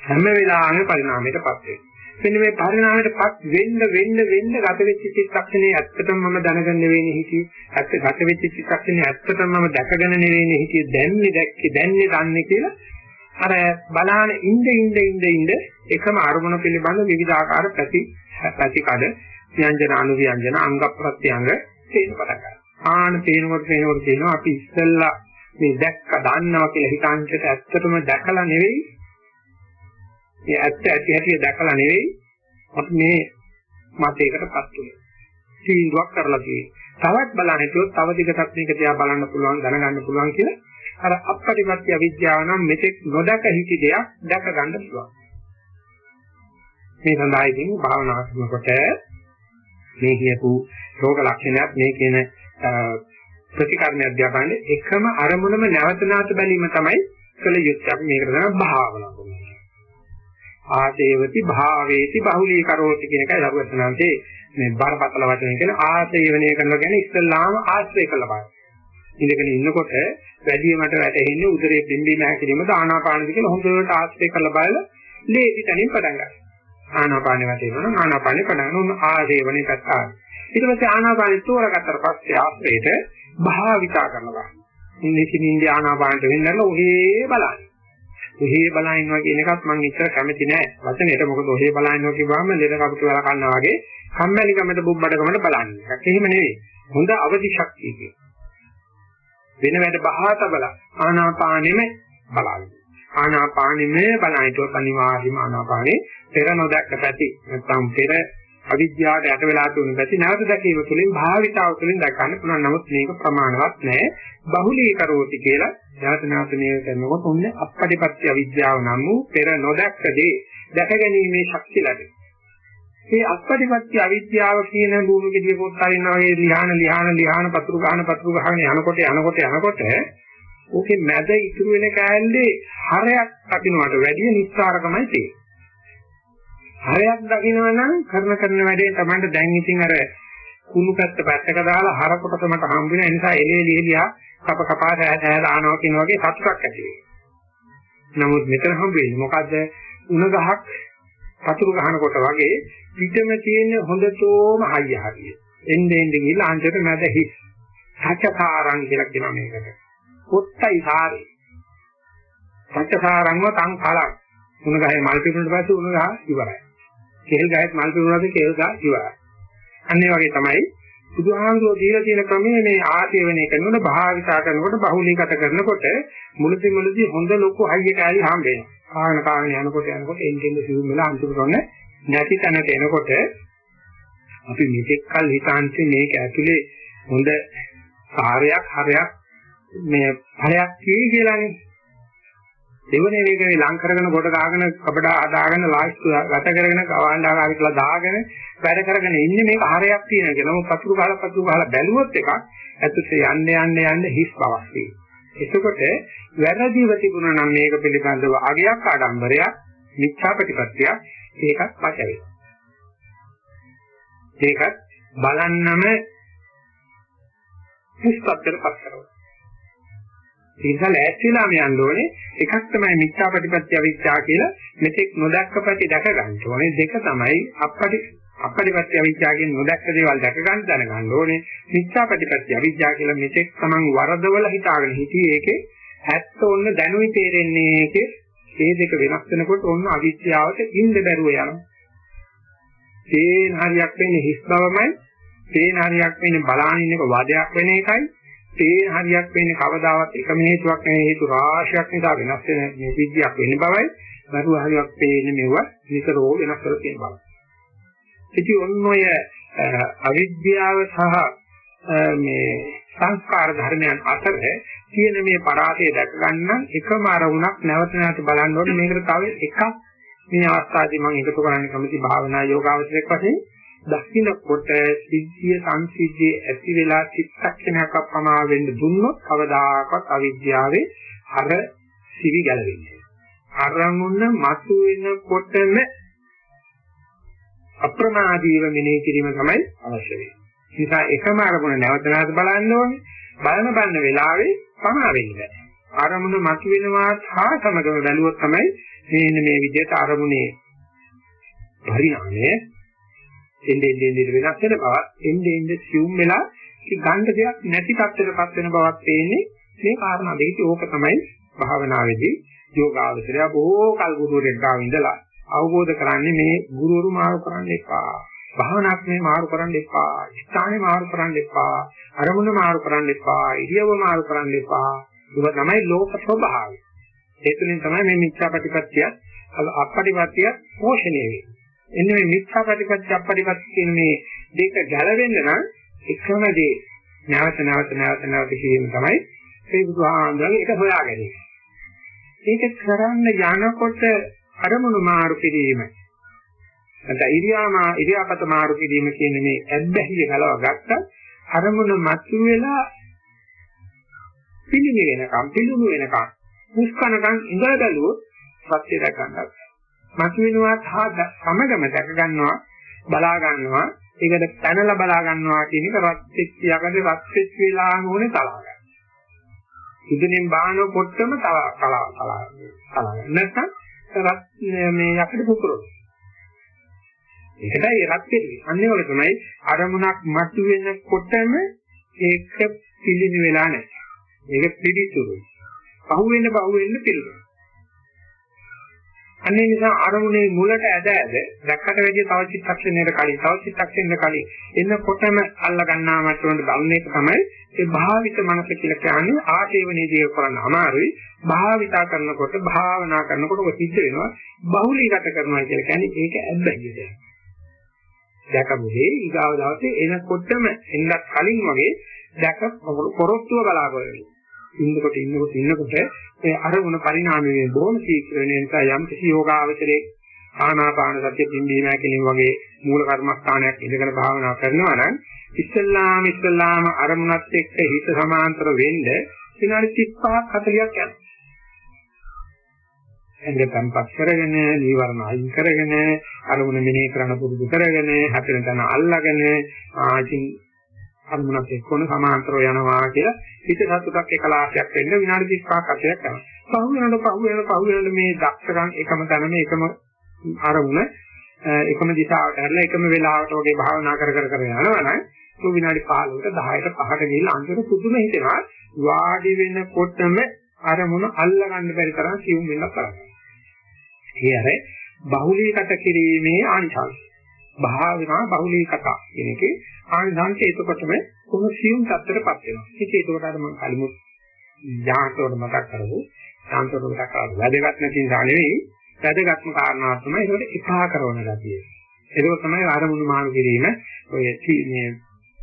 හැම වෙලාවෙම පරිණාමයටපත් වෙනවා. මෙන්න මේ පරිණාමයටපත් වෙන්න වෙන්න වෙන්න ගත වෙච්ච චිත්තක්ෂණේ ඇත්තටම මම දැනගන්න නෙවෙයි හිතියේ ඇත්ත ගත වෙච්ච චිත්තක්ෂණේ ඇත්තටම මම දැකගෙන නෙවෙයි හිතියේ දැන්නේ දැක්කේ දැන්නේ දන්නේ කියලා අර බලාන ඉඳ ඉඳ ඉඳ ඉඳ එකම අරමුණ පිළිබඳ විවිධාකාර ප්‍රති ප්‍රතිකඩ ව්‍යංජන අනු ව්‍යංජන අංග ප්‍රත්‍යංග තේරුම් ගන්නවා. ආන තේරුමත් තේරුමත් තේනවා අපි ඉස්සෙල්ලා මේ දැක්ක දන්නවා කියලා හිතාන්ට ඇත්තටම දැකලා නෙවෙයි මේ ඇත්ත ඇති හැටි දැකලා නෙවෙයි අපි මේ මතයකටපත් වෙන්නේ. සීඳුවක් කරලා තියෙන්නේ. තවත් බලන්න හිටියොත් තව දිගටත් මේක දිහා බලන්න පුළුවන් දැනගන්න පුළුවන් කියලා අර අපපටිපත්‍ය අවිද්‍යාව නම් මෙතෙක් නොදක හිටි දෙයක් දැක ගන්න පුළුවන්. මේ සඳහා ඉතින් භාවනා කරනකොට මේ කියපු රෝග ලක්ෂණයක් මේ කියන ප්‍රතිකර්මයක් දිහා බලන්නේ එකම අරමුණම නැවත නැවත බැලීම තමයි කළ යුත්තේ. අපි මේකට තමයි භාවනා කරන්නේ. ආසේවති භාවේති බහුලී කරෝති කියන එකයි ලබුවචනාන්තේ මේ බරපතල වචන කියන ආසේවණය කරනවා කියන්නේ ඉස්සල්ලාම ආශ්‍රය කළ බව. ඉඳගෙන ඉන්නකොට වැඩිමට වැටෙන්නේ උදරයේ පිම්බීම හැකිලිම ආනාපානද කියලා හොඳට ආශ්‍රය කරලා බලලා ලේසි තනින් පටන් ගන්නවා. ආනාපානෙ වැටෙනවා නම් ආනාපානෙ පටන් ගන්න ආසේවණේ පැත්ත ආන. ඊට පස්සේ ආනාපානෙ තෝරගත්තට පස්සේ ආශ්‍රයයට භාවිතා කරනවා. ඉන්නේ කිනින්දී ආනාපානට වෙන්නලා ඔහේ බලන්න. ඔහේ බලන් ඉන්නවා කියන එකත් මම ඉතර කැමති නෑ වචනෙට මොකද ඔහේ බලන් ඉන්නවා කියවම ලෙඩ කපුට වල කන්නා වගේ කම්මැලිකමට බුබ්බඩකමට බලන්නේ. ඒක එහෙම නෙවෙයි. හොඳ අවදි ශක්තියකින්. වෙන වැඩ බහාත බල ආනාපානෙම බලන්න. ආනාපානෙම බලයිතෝ අනිවාර්යම ආනාපානේ පෙර නොදැක්ක පැති නැත්නම් පෙර අවිද්‍යාවට යට වෙලා තුන පැති නැවත දැකීම තුළින් භාවිතාව තුළින් දැකන්න පුළුවන්. නමුත් මේක ප්‍රමාණවත් නෑ. බහුලීකරෝති කියලා නැවත නැවත මේ කරනකොට ඔන්නේ අපපටිපත්‍ය අවිද්‍යාව නම් වූ පෙර නොදැක්ක දේ දැක ගැනීමේ ශක්තිය ලැබෙනවා. මේ අපපටිපත්‍ය අවිද්‍යාව කියන භූමි ගෙඩිය පොත් අරිනවා වගේ ලිහාන ලිහාන ලිහාන පතුරු ගහන පතුරු ගහන යනකොට යනකොට යනකොට ඕකේ මැද ඉතුරු වෙන කෑල්ලේ හරයක් අකිනවට වැඩිය නිස්සාරකමයි තියෙන්නේ. හරයක් දකිනවා නම් කරන කරන වැඩේ තමයි දැන් ඉතින් අර කුණු පැත්ත පැත්තක දාලා හර කොට තමයි හම්බ වෙන නිසා එලේ ලිහිලියා කප කපා සෑහෑ දානවා කියන වගේ සතුටක් ඇති වෙනවා. නමුත් මෙතන හම්බ වෙන්නේ මොකද්ද? උණ ගහක් පතුරු ගහනකොට වගේ පිටම තියෙන හොඳතෝම හයිය හරිය. එන්නේ එන්නේ ගිහලා අන්තිමට මැද හිස්. සත්‍යකාරං කියලා කියනවා මේකට. පොත්තයි සාරේ. සත්‍යකාරංව තං කලං. උණ ගහේ මල් පිපුණට පස්සේ උණ ගහ ඉවරයි. කෙල් ගහත් මල් පිරුණාද කෙල් ගහ ඉවරයි. අන්න ඒ වගේ තමයි බුදුහාමුදුරෝ දීලා තියෙන ක්‍රමයේ මේ ආශේවනය කරනකොට භාවිතා කරනකොට බහුලීගත කරනකොට මුලදී මුලදී හොඳ ලොකු හයිය කෑලි හම්බ වෙනවා. කාගෙන කාගෙන යනකොට යනකොට එන්නෙන් සිවුම් වෙලා අන්තිමට ඔන්න නැති තැනට එනකොට අපි මෙතෙක් කල් හිතාන්සේ මේක ඇතුලේ හොඳ කාර්යයක් හරයක් මේ ඵලයක් කියේ කියලානේ. දෙවනේ වේගනේ ලං කරගෙන කොට ගාගෙන කබඩා හදාගෙන ලාස්තු ගත කරගෙන කවාණ්ඩාකාරී කියලා දාගෙන වැඩ කරගෙන ඉන්නේ මේක හරයක් තියෙන කියලා. මොකද පතුරු ගහලා පතුරු ගහලා බැලුවොත් එකක් ඇතුළේ යන්න යන්න යන්න හිස් බවක් තියෙනවා. එතකොට වැරදිව තිබුණා නම් මේක පිළිබඳව අගයක් ආඩම්බරයක් මිච්ඡා ප්‍රතිපත්තියක් ඒකත් පච වෙනවා. ඒකත් බලන්නම හිස්පත්තට පත් කරනවා. ඒ නිසා ලෑස්තිලාම යන්න ඕනේ එකක් තමයි මිච්ඡා ප්‍රතිපත්තිය අවිච්ඡා කියලා මෙතෙක් නොදක්ක පැති දැක ගන්න ඕනේ දෙක තමයි අපටි අපටිපත්‍ය අවිද්‍යාව කියන නොදැක්ක දේවල් දැක ගන්න දැනගන්න ඕනේ. මිච්ඡාපටිපත්‍ය අවිද්‍යාව කියලා මෙතෙක් තමන් වරදවල හිතාගෙන හිටියේ ඒකේ ඇත්ත ඕන්න දැනුයි තේරෙන්නේ කිය. මේ දෙක වෙනස් වෙනකොට ඕන්න අවිද්‍යාවට ඉන්න බැරුව යනවා. තේන හරියක් වෙන්නේ හිස් බවමයි. තේන හරියක් වෙන්නේ බලානින් එක වදයක් වෙන එකයි. තේන හරියක් වෙන්නේ කවදාවත් එකම හේතුවක් නෙවෙයි හේතු රාශියක් නිසා වෙනස් වෙන මේ විද්‍යාවක් වෙන බවයි. බරුව හරියක් පේන්නේ මෙව නිතරම වෙනස් කරලා තියෙන බවයි. ඉතින් ඔන්න ඔය අවිද්‍යාව සහ මේ සංස්කාර ධර්මයන් අතර තියෙන මේ පරාසය දැක ගන්න එකම අරමුණක් නැවත නැවත බලන්න ඕනේ මේකට තව එකක් මේ අවස්ථාවේදී මම එකතු කරන්න කැමති භාවනා යෝගාවචරයක් වශයෙන් දකින්නකොට සිද්ධිය සංසිද්ධිය ඇති වෙලා චිත්තක්ෂණයක් අපමා වෙන්න දුන්නොත් කවදාකවත් අවිද්‍යාවේ අර සිවි ගැලවෙන්නේ. අරමුණ මතු වෙනකොටම අප්‍රමාදීව මෙනෙහි කිරීම තමයි අවශ්‍ය වෙන්නේ. නිසා එකම අරමුණ නැවත නැවත බලන්න ඕනේ. බලන බලන වෙලාවේ පමා වෙන්නේ නැහැ. අරමුණ මතුවෙනවා හා සමගම බැලුවොත් තමයි මේ මේ විදිහට අරමුණේ පරිණාමය එන්නේ එන්නේ වෙනස් වෙන බව එන්නේ එන්නේ සිුම් වෙලා ගන්න දෙයක් නැති පැත්තටපත් වෙන බවක් පේන්නේ මේ කාරණා දෙකේ ඕක තමයි භාවනාවේදී යෝගාවචරය බොහෝ කල් ගුරුවරයෙක් ගාව ඉඳලා අවබෝධ කරන්නේ මේ ගුරුවරු මාරු කරන්න එපා. භාවනාවක් මේ මාරු කරන්න එපා. ස්ථානේ මාරු කරන්න එපා. අරමුණ මාරු කරන්න එපා. ඉරියව්ව මාරු කරන්න එපා. ඒක තමයි ලෝක ස්වභාවය. ඒ තුලින් තමයි මේ මිත්‍යා ප්‍රතිපත්තිය අපපටිපත්තිය පෝෂණය වෙන්නේ. එන්නේ මේ මිත්‍යා ප්‍රතිපත්තිය අපපටිපත්තිය කියන මේ දෙක ගැලවෙන්න නම් එකම දේ නැවත නැවත නැවත නැවත කියන තමයි ඒ බුදුහාමුදුරන් ඒක හොයාගන්නේ. ඒක කරන්න යනකොට අරමුණු මාරු කිරීම නැත්නම් ඉරියාමා ඉරියාපත මාරු කිරීම කියන මේ ඇබ්බැහිය ගලව ගත්ත අරමුණ මතු වෙලා පිළිමි වෙනකම් පිළිමු වෙනකම් මුස්කනකම් ඉඳලා බැලුවොත් සත්‍ය දැක ගන්නවා මතු වෙනවා සමගම දැක ගන්නවා බලා ගන්නවා ඒකට පැනලා බලා ගන්නවා කියන එක රත් වෙච්ච යකඩ රත් වෙච්ච වෙලාම ඕනේ තලා ගන්න. ඉදිරියෙන් බාන කොට්ටම තලා තලා තලා තලා නැත්නම් මේ යකඩ පුපුරන. ඒකටයි රත් වෙන්නේ. අන්නේ වගේ තමයි අරමුණක් මතු වෙනකොටම ඒක පිළිනි වෙලා නැහැ. ඒක පිළිතුරුයි. පහුවෙන්න පහුවෙන්න පිළිතුරු. අන්නේ නිසා අරමුණේ මුලට ඇද ඇද දැක්කට වැඩිය තව චිත්තක්ෂණයකට කලින් තව චිත්තක්ෂණයකට කලින් එන්නකොටම අල්ල ගන්නා මට්ටමට බලන එක තමයි ඒ භාවිත මනස කියලා කියන්නේ ආශේවනයේදී කරන්න අමාරුයි. භාවිතා කරනකොට භාවනා කරනකොට ඔය සිද්ධ වෙනවා බහුලීගත කරනවා කියලා කියන්නේ ඒක ඇබ්බැහියද දැකමුලේ ඊගාව දවසේ එනකොටම එන්නත් කලින් වගේ දැක පොරොත්තුව බලාගෙන ඉන්නකොට ඉන්නකොට ඉන්නකොට ඒ අරමුණ පරිණාමයේ බොහොම ශීඝ්‍ර වෙන නිසා යම් කිසි යෝගාවචරයේ ආනාපාන සතිය පිම්බීම හැකලින් වගේ මූල කර්මස්ථානයක් ඉඳගෙන භාවනා කරනවා නම් ඉස්සල්ලාම ඉස්සල්ලාම අරමුණත් එක්ක හිත සමාන්තර වෙන්න විනාඩි 35ක් 40ක් යනවා. එන්නේ තම්පත් කරගෙන, නීවරණ අයින් කරගෙන, අරමුණ මෙනෙහි කරන පුරුදු කරගෙන, හතර තන අල්ලාගෙන ආචින් අරමුණත් එක්කන සමාන්තරව යනවා කියලා හිත සතුටක් එකලාශයක් වෙන්න විනාඩි 35ක් අතයක් යනවා. පහු වෙනකොට පහු වෙනකොට පහු වෙනකොට මේ දක්ෂකම් එකම තැනම එකම අරමුණ එකම දිශාවට හැරලා එකම වෙලාවට වගේ භාවනා කර කර කර යනවා නම් ඒ විනාඩි 15කට 10ට 5ට ගිහිල්ලා අන්තිමට පුදුම හිතෙනවා වාඩි වෙනකොටම අරමුණ අල්ල ගන්න බැරි තරම් සියුම් වෙන්න පටන් ඒ අර බහුලීගත කිරීමේ ආනිසංස. භාවනා බහුලීගත කියන එකේ ආනිසංස එතකොටම කොහොම සියුම් තත්ත්වයටපත් වෙනවා. ඒක ඒකට අර මම කලිමුත් යාන්තෝට මතක් කරගමු. යාන්තෝට මතක් කරලා වැදගත් නැති නිසා නෙවෙයි වැදගත්ම කාරණාව තමයි ඒකට එපා කරන ගතිය. ඒක තමයි ආරමුණු මාරු කිරීම ඔය මේ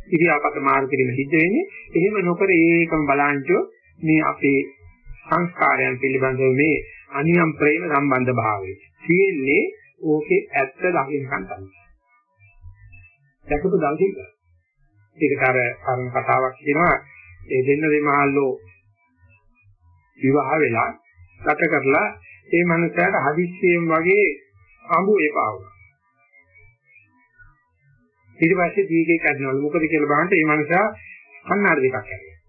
ඉරියාපත මාරු කිරීම සිද්ධ වෙන්නේ. එහෙම නොකර ඒකම බලංචෝ මේ අපේ සංස්කාරයන් පිළිබඳව මේ අනියම් ප්‍රේම සම්බන්ධ භාවය. තියෙන්නේ ඕකේ ඇත්ත දකින්නකන් තමයි. දැකපු දවසේ ඒකට අර කර්ම කතාවක් කියනවා ඒ දෙන්න දෙමාල්ලෝ විවාහ වෙලා ගත කරලා ඒ මනුස්සයාට හදිස්සියෙන් වගේ අඹු එපා වුණා. ඊට පස්සේ දීගේ කඩනවලු මොකද කියලා බලන්න මේ මනුස්සයා කන්නාඩි දෙකක් ඇරියා.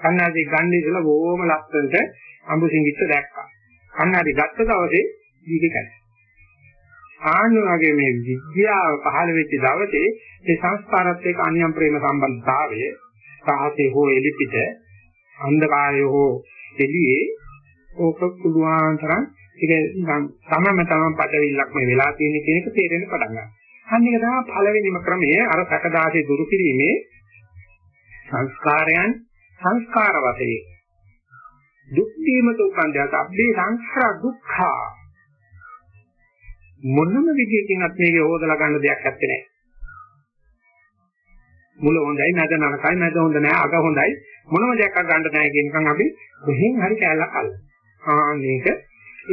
කන්නාඩි ගන්න ඉතලා බොහොම ලස්සනට අඹු සිංගිත්ත දැක්කා. කන්නාඩි ගත්ත දවසේ දීගේ කඩ. ආන්න වගේ මේ විද්‍යාව පහළ වෙච්ච දවසේ ඒ සංස්කාරات එක්ක අනියම් ප්‍රේම සම්බන්ධතාවය සාහසේ හෝ එලිපිට අන්ධකාරය හෝ එළියේ ඕක පුළුවන් තරම් ඒක නිකන් තමම තමන් පටවිල්ලක් මේ වෙලා තියෙන කියන එක තේරෙන්න පටන් ගන්නවා. අන්න ඒක තමයි පළවෙනිම ක්‍රමය. අර සකදාසේ දුරු කිරීමේ සංස්කාරයන් සංස්කාර වශයෙන් දුක් දීමට උපන්දයට අපේ සංස්කාර දුක්ඛා. මොනම විදියකින්වත් මේකේ හොදලා ගන්න දෙයක් නැත්තේ නෑ. මුල හොඳයි නැද නරකයි නැද හොඳ නෑ අග හොඳයි මොනම දෙයක් ගන්න නැහැ කියන එකන් අපි කොහෙන් හරි කැලලක් අල්ල. ආ මේක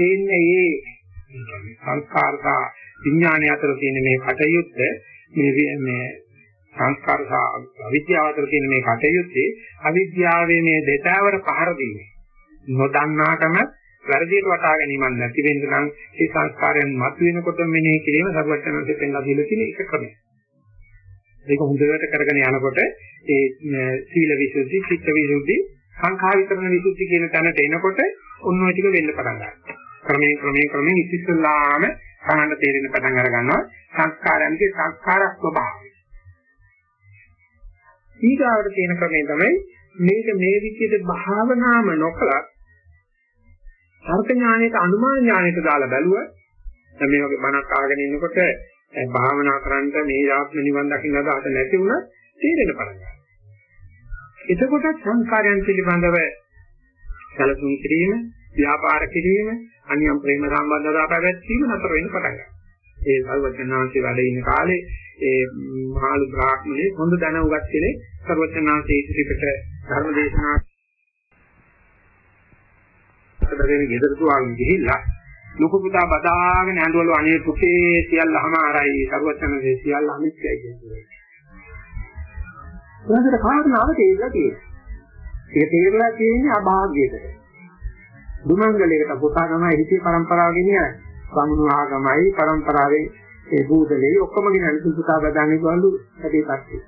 එන්නේ ඒ සංස්කාරකා විඥානය අතර තියෙන මේ කටයුත්ත මේ මේ සංස්කාර සහ අවිද්‍යාව අතර තියෙන මේ කටයුත්තේ අවිද්‍යාවේ මේ දෙතවර පහර දීම නොදන්නාකම වැරදියට වටා ගැනීමක් නැති වෙන්න නම් ඒ සංස්කාරයන් මතුවෙනකොට මෙනෙහි කිරීම සර්වඥාන්සේ පෙන්ලා දීලා තියෙන එක ක්‍රමයක්. ඒක හොඳට කරගෙන යනකොට ඒ සීල විසුද්ධි, චිත්ත විසුද්ධි, සංඛා විතරණ විසුද්ධි කියන තැනට එනකොට ඔන්න ඔය ටික වෙන්න පටන් ගන්නවා. ක්‍රමයෙන් ක්‍රමයෙන් ක්‍රමයෙන් ඉතිස්සලාම කනන්න තේරෙන පටන් අර ගන්නවා සංස්කාරයන්ගේ සංස්කාර ස්වභාවය. ඊගාවට තියෙන ක්‍රමය තමයි මේක මේ විදිහට භාවනාම නොකලත් අර්ථ ඥානයට අනුමාන ඥානයට දාලා බැලුවා දැන් මේ වගේ බණක් අහගෙන ඉන්නකොට භාවනා කරන්න මේ ආත්ම නිවන් දකින්න අදහස නැති වුණා තේරෙන පටන් ගන්නවා. එතකොට සංස්කාරයන් පිළිබඳව සැලසුම් කිරීම, ව්‍යාපාර කිරීම, අනියම් ප්‍රේම සම්බන්ධතාව පැවැත්වීම නතර වෙන්න පටන් ගන්නවා. ඒ සර්වඥාන්සේ වැඩ ඉන්න කාලේ ඒ මහලු බ්‍රාහ්මණේ හොඳ දැන උගත් කෙනෙක් සර්වඥාන්සේ ඉදිරිපිට ධර්ම දේශනා කරගෙන ගෙදරට ආවි ගිහිල්ලා ලොකු පුතා බදාගෙන ඇඬවලු අනේ පුතේ සියල්ලම ආරයි සරුවචනසේ සියල්ලම ඉච්චයි කියන්නේ. ඒකට කාරණාව තේරලා තියෙනවා. ඒක තේරලා තියෙන්නේ අභාග්‍යයකට. දුමංගලයකට පුතා තමයි හිතේ પરම්පරාව ගෙනියන්නේ. සම්මුණු ආගමයි પરම්පරාවේ ඒ බුදලේ ඔක්කොම ගෙනල්ලා පුතා බදාගෙන ගවලු හැදේ පැත්තේ.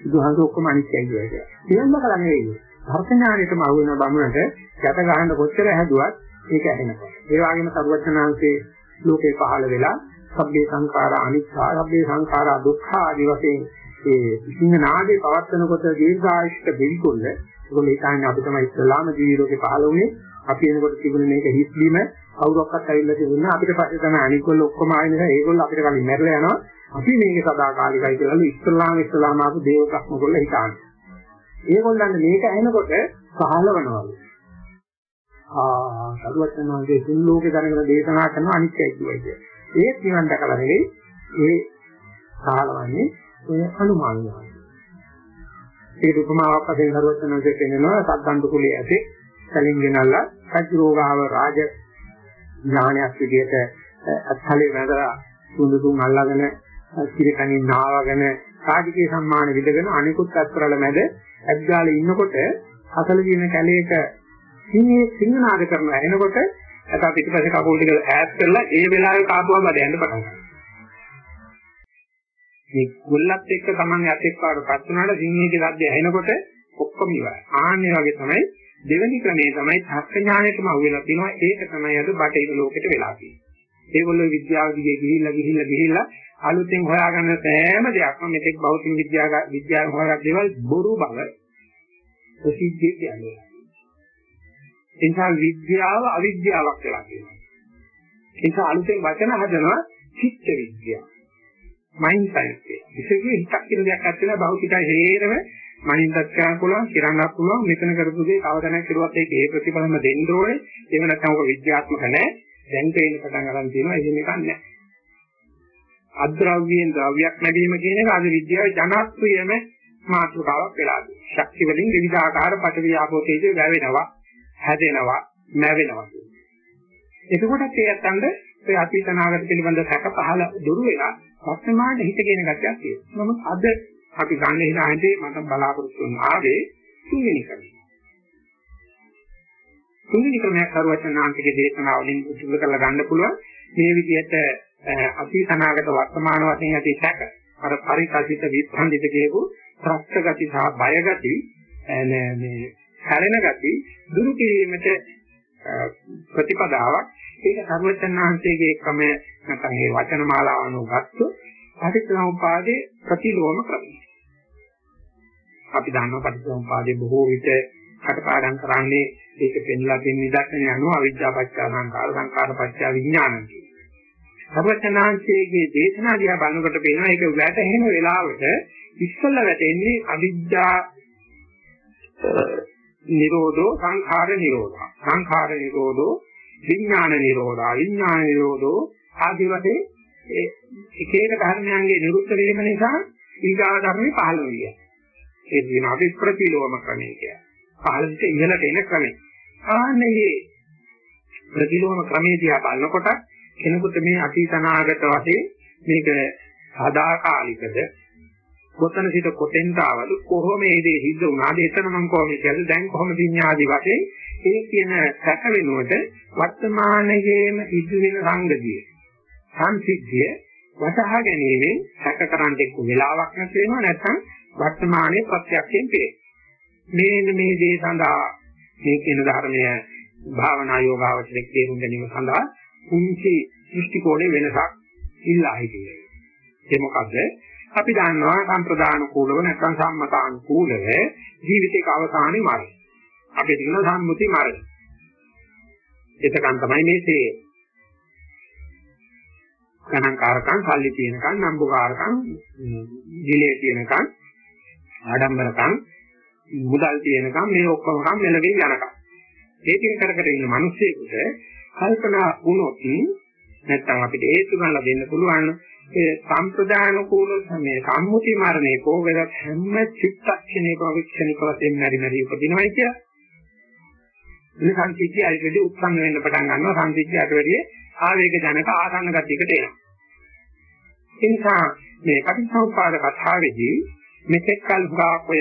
බුදුහන්ස ඔක්කොම අනිත්‍යයි කියලා. එහෙම බලන්නේ නෙවෙයි. ධර්මඥානෙටම අහු වෙන බමුණට ගැට ගහන්න කොච්චර හැදුවත් ඒක ඇහෙනවා. ඒ වගේම සරුවචනාංශේ ලෝකේ පහළ වෙලා සබ්බේ සංඛාරා අනිච්චා, සබ්බේ සංඛාරා දුක්ඛා ආදී වශයෙන් ඒ සිංහ නාදේ පවත්වනකොට දීර්ඝායුෂ්ක බිල්කුල්ල ඒගොල්ලෝ හිතන්නේ අපි තමයි ඉස්ලාම ජීවි ලෝකේ පහළ වුණේ. අපි එනකොට තිබුණේ මේක හිස්වීම කවුරක්වත් ඇවිල්ලා තිබුණා. අපිට පස්සේ තමයි අනිකොල්ල ඔක්කොම ආයෙ නිසා ඒගොල්ලෝ අපිට කලින් මැරලා යනවා. අපි මේක සදාකාලිකයි කියලා ඉස්ලාම ඉස්ලාම ආපු දේවකක්ම කොල්ල හිතාන්නේ. ඒගොල්ලන්ට මේක ඇහෙනකොට සහලවනවලු. ආ සරුවචනාගේ තුන් ලෝකේ දැනගෙන දේශනා කරන අනිත්‍යයි කියයි. ඒ නිවන් දැකලා නෙවෙයි ඒ සහලවන්නේ ඔය අනුමාන ඥානය. ඒක උපමාවක් වශයෙන් සරුවචනාගේ කියනවා සද්දන්තු කුලයේ ඇතේ කලින් ගෙනල්ලා කච්චරෝගාව රාජ ඥානයක් විදිහට අත්හලේ වැඳලා සුඳුතුන් අල්ලාගෙන කිරිකණින් නාවගෙන සාධිකේ සම්මාන විදගෙන අනිකුත් අත්තරල මැද ඇද්ගාලේ ඉන්නකොට අසල දින කැලේක සිංහේ සිංහනාද කරන ඇහෙනකොට අත පිටිපස්සේ කකුල් ටික ඈත් කරලා ඒ වෙලාවේ කාපුවම බඩ යන්න පටන් ගන්නවා. මේ ගොල්ලත් එක්ක Taman යටෙක් පාඩපත් වුණාට සිංහයේ සද්ද ඇහෙනකොට ඔක්කොම ඉවරයි. ආන්නේ වගේ තමයි දෙවෙනි ක්‍රමේ තමයි තර්ක ඥාණයටම අහුවෙලා තියෙනවා. ඒක තමයි අද බටහිර ලෝකෙට වෙලා තියෙන්නේ. ඒගොල්ලෝ විද්‍යාව දිගේ ගිහිල්ලා ගිහිල්ලා ගිහිල්ලා අලුතෙන් හොයාගන්න සෑම දෙයක්ම මෙතෙක් භෞතික විද්‍යාව විද්‍යාව හොයාගත් දේවල් බොරු බව ප්‍රසිද්ධිය කියන්නේ. එනිසා විද්‍යාව අවිද්‍යාවක් කියලා කියනවා. ඒක අලුතෙන් වචන හදනවා චිත්ත විද්‍යාව. මයින්ඩ් සයන්ස් එක. විශේෂයෙන් හිතක් කියන දෙයක් අත්දැකලා භෞතිකයි හේරම මනින්දත් කරන්න පුළුවන්, කිරන්නත් පුළුවන්. මෙතන කරපු දේ කවදාවත් කරුවත් ඒක ඒ ප්‍රතිඵලම දෙන්න ඕනේ. එහෙම නැත්නම් ඔක විද්‍යාත්මක නැහැ. දැන් තේින්න පටන් ගන්න තියෙනවා එහෙම එකක් නැහැ. අද්‍රව්‍යයෙන් ද්‍රව්‍යයක් ලැබීම කියන එක අද විද්‍යාවේ ජනප්‍රියම මාතෘකාවක් වෙලා තියෙනවා. ශක්ති වලින් විවිධාකාර පටවිය ආපෝ තේජෝ වැවෙනවා, හැදෙනවා, නැවෙනවා. එතකොට ඒ අතන්ද ඒ අතීත නාගත පිළිබඳ සැක පහළ දුරු වෙලා වර්තමාන හිත කියන ගැටයක් තියෙනවා. නමුත් අද අපි ගන්න හිතාන්නේ මට බලාපොරොත්තු වුණ ආවේ තුන්වෙනි ක්‍රමය. තුන්වෙනි ක්‍රමයක් කරුවචනාන්තිගේ දේශනාවලින් උතුල කරලා ගන්න පුළුවන් මේ විදිහට අතීත නාගත වර්තමාන වශයෙන් ඇති සැක අර පරිකල්පිත විස්පන්දිත කියපු ත්‍රස්ත ගති සහ බය ගති මේ හැරෙන ගති දුරු කිරීමට ප්‍රතිපදාවක් ඒක සර්වචන්නාංශයේ ක්‍රමය නැත්නම් ඒ වචන මාලාව අනුව ගත්තොත් පටිච්චසමුපාදේ ප්‍රතිලෝම ක්‍රමය. අපි දන්නවා පටිච්චසමුපාදේ බොහෝ විට කටපාඩම් කරන්නේ ඒක පෙන්ලා දෙන නිදර්ශනය අනුව අවිද්‍යා පත්‍ය සංකාර සංකාර පත්‍ය විඥාන කියන. සර්වචන්නාංශයේ දේශනා දිහා බලනකොට පේනවා ඒක වැටහෙන වෙලාවට ඉස්සල්ලා වැටෙන්නේ අවිද්‍යා නිරෝධෝ සංඛාර නිරෝධා සංඛාර නිරෝධෝ විඥාන නිරෝධා විඥාන නිරෝධෝ ආදී වශයෙන් එක එක ධර්මයන්ගේ නිරුද්ධ වීම නිසා ඊගා ධර්මේ පහළ වෙනවා. ඒ කියන අපි ප්‍රතිලෝම ක්‍රමය කියන්නේ. පහළට ඉහළට එන ක්‍රමය. ආන්නේ ප්‍රතිලෝම ක්‍රමයේ දිහා බලනකොට කෙනෙකුට මේ අතීත අනාගත වශයෙන් මේක සදාකාලිකද? කොතන සිට කොතෙන්ට ආවද කොහොම මේ දේ සිද්ධ වුණාද? එතන මම කොහොමද කියන්නේ දැන් කොහොමද විඤ්ඤාදි වශයෙන් ඒ කියන සැක වෙනුවට වර්තමානයේම සිදුවෙන සංගතිය සංසිද්ධිය වටහා ගැනීමෙන් සැක කරන්න එක්ක වෙලාවක් නැති වෙනවා. නැත්නම් වර්තමානයේ ප්‍රත්‍යක්ෂයෙන් පේ මේ මේ දේ සඳහා මේ කියන ධර්මය භාවනා යෝගාවචරයේ තේරුම් ගැනීම සඳහා කුංචි දෘෂ්ටි කෝණේ වෙනසක් ඉල්ලා හිටියේ ඒ මොකද අපි දන්නවා සම්ප්‍රදාන කූලව නැත්නම් සම්මතානුකූලව ජීවිතේක අවසානයේ මරණය. අපි කියන සම්මුති මරණය. එතකන් තමයි මේ තේ. ගණන්කාරකම්, සල්ලි තියෙනකම්, නම්බුකාරකම්, දිලේ තියෙනකම්, ආඩම්බරකම්, මුදල් තියෙනකම් මේ ඔක්කොම කම් මෙලවින් යනකම්. ඒ ටික කර කර ඉන්න මිනිස්සෙකුට කල්පනා වුණොත් නැත්නම් අපිට හේතු ගන්න දෙන්න පුළුවන් ඒ සම්ප්‍රදාන කූල මේ සම්මුති මරණේ කෝවෙලත් හැම චිත්තක්ෂණයකම වික්ෂණික වශයෙන් මෙරි මෙරි උපදිනවයි කියලා. මේ සංසිද්ධිය අයිතිදී උත්සන්න වෙන්න පටන් ගන්නවා සංසිද්ධියට වැඩිය ආවේග ජනක ආසන්න ගතියකට එනවා. ඒ නිසා මේ කටිසෝපාද කතාවේදී මෙතෙක් කල හුඟක් ඔය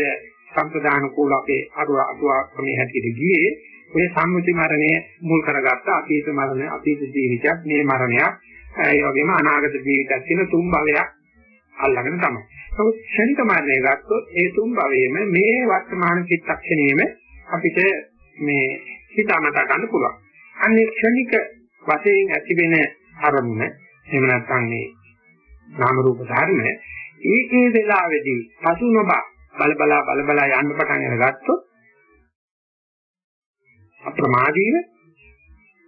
සම්ප්‍රදාන කූල අපේ අරුව අතුවා ක්‍රමයේ හැටියට ගියේ ඔය සම්මුති මරණය මුල් කරගත්ත අතීත මරණය අතීත ජීවිතයක් මේ මරණයක් ඒ වගේම අනාගත ජීවිතයක් කියන තුන් භවයක් අල්ලගෙන තමයි. නමුත් ක්ෂණික මරණය ගත්තොත් ඒ තුන් භවයේම මේ වර්තමාන චිත්තක්ෂණයේම අපිට මේ හිතාමතා ගන්න පුළුවන්. අන්නේ ක්ෂණික වශයෙන් ඇතිවෙන අරමුණ එහෙම නැත්නම් මේ නාම රූප ධර්ම ඒකේ වෙලාවේදී පසු නොබ බල බලා බල බලා යන්න පටන් අරගත්තොත් අප්‍රමාදීව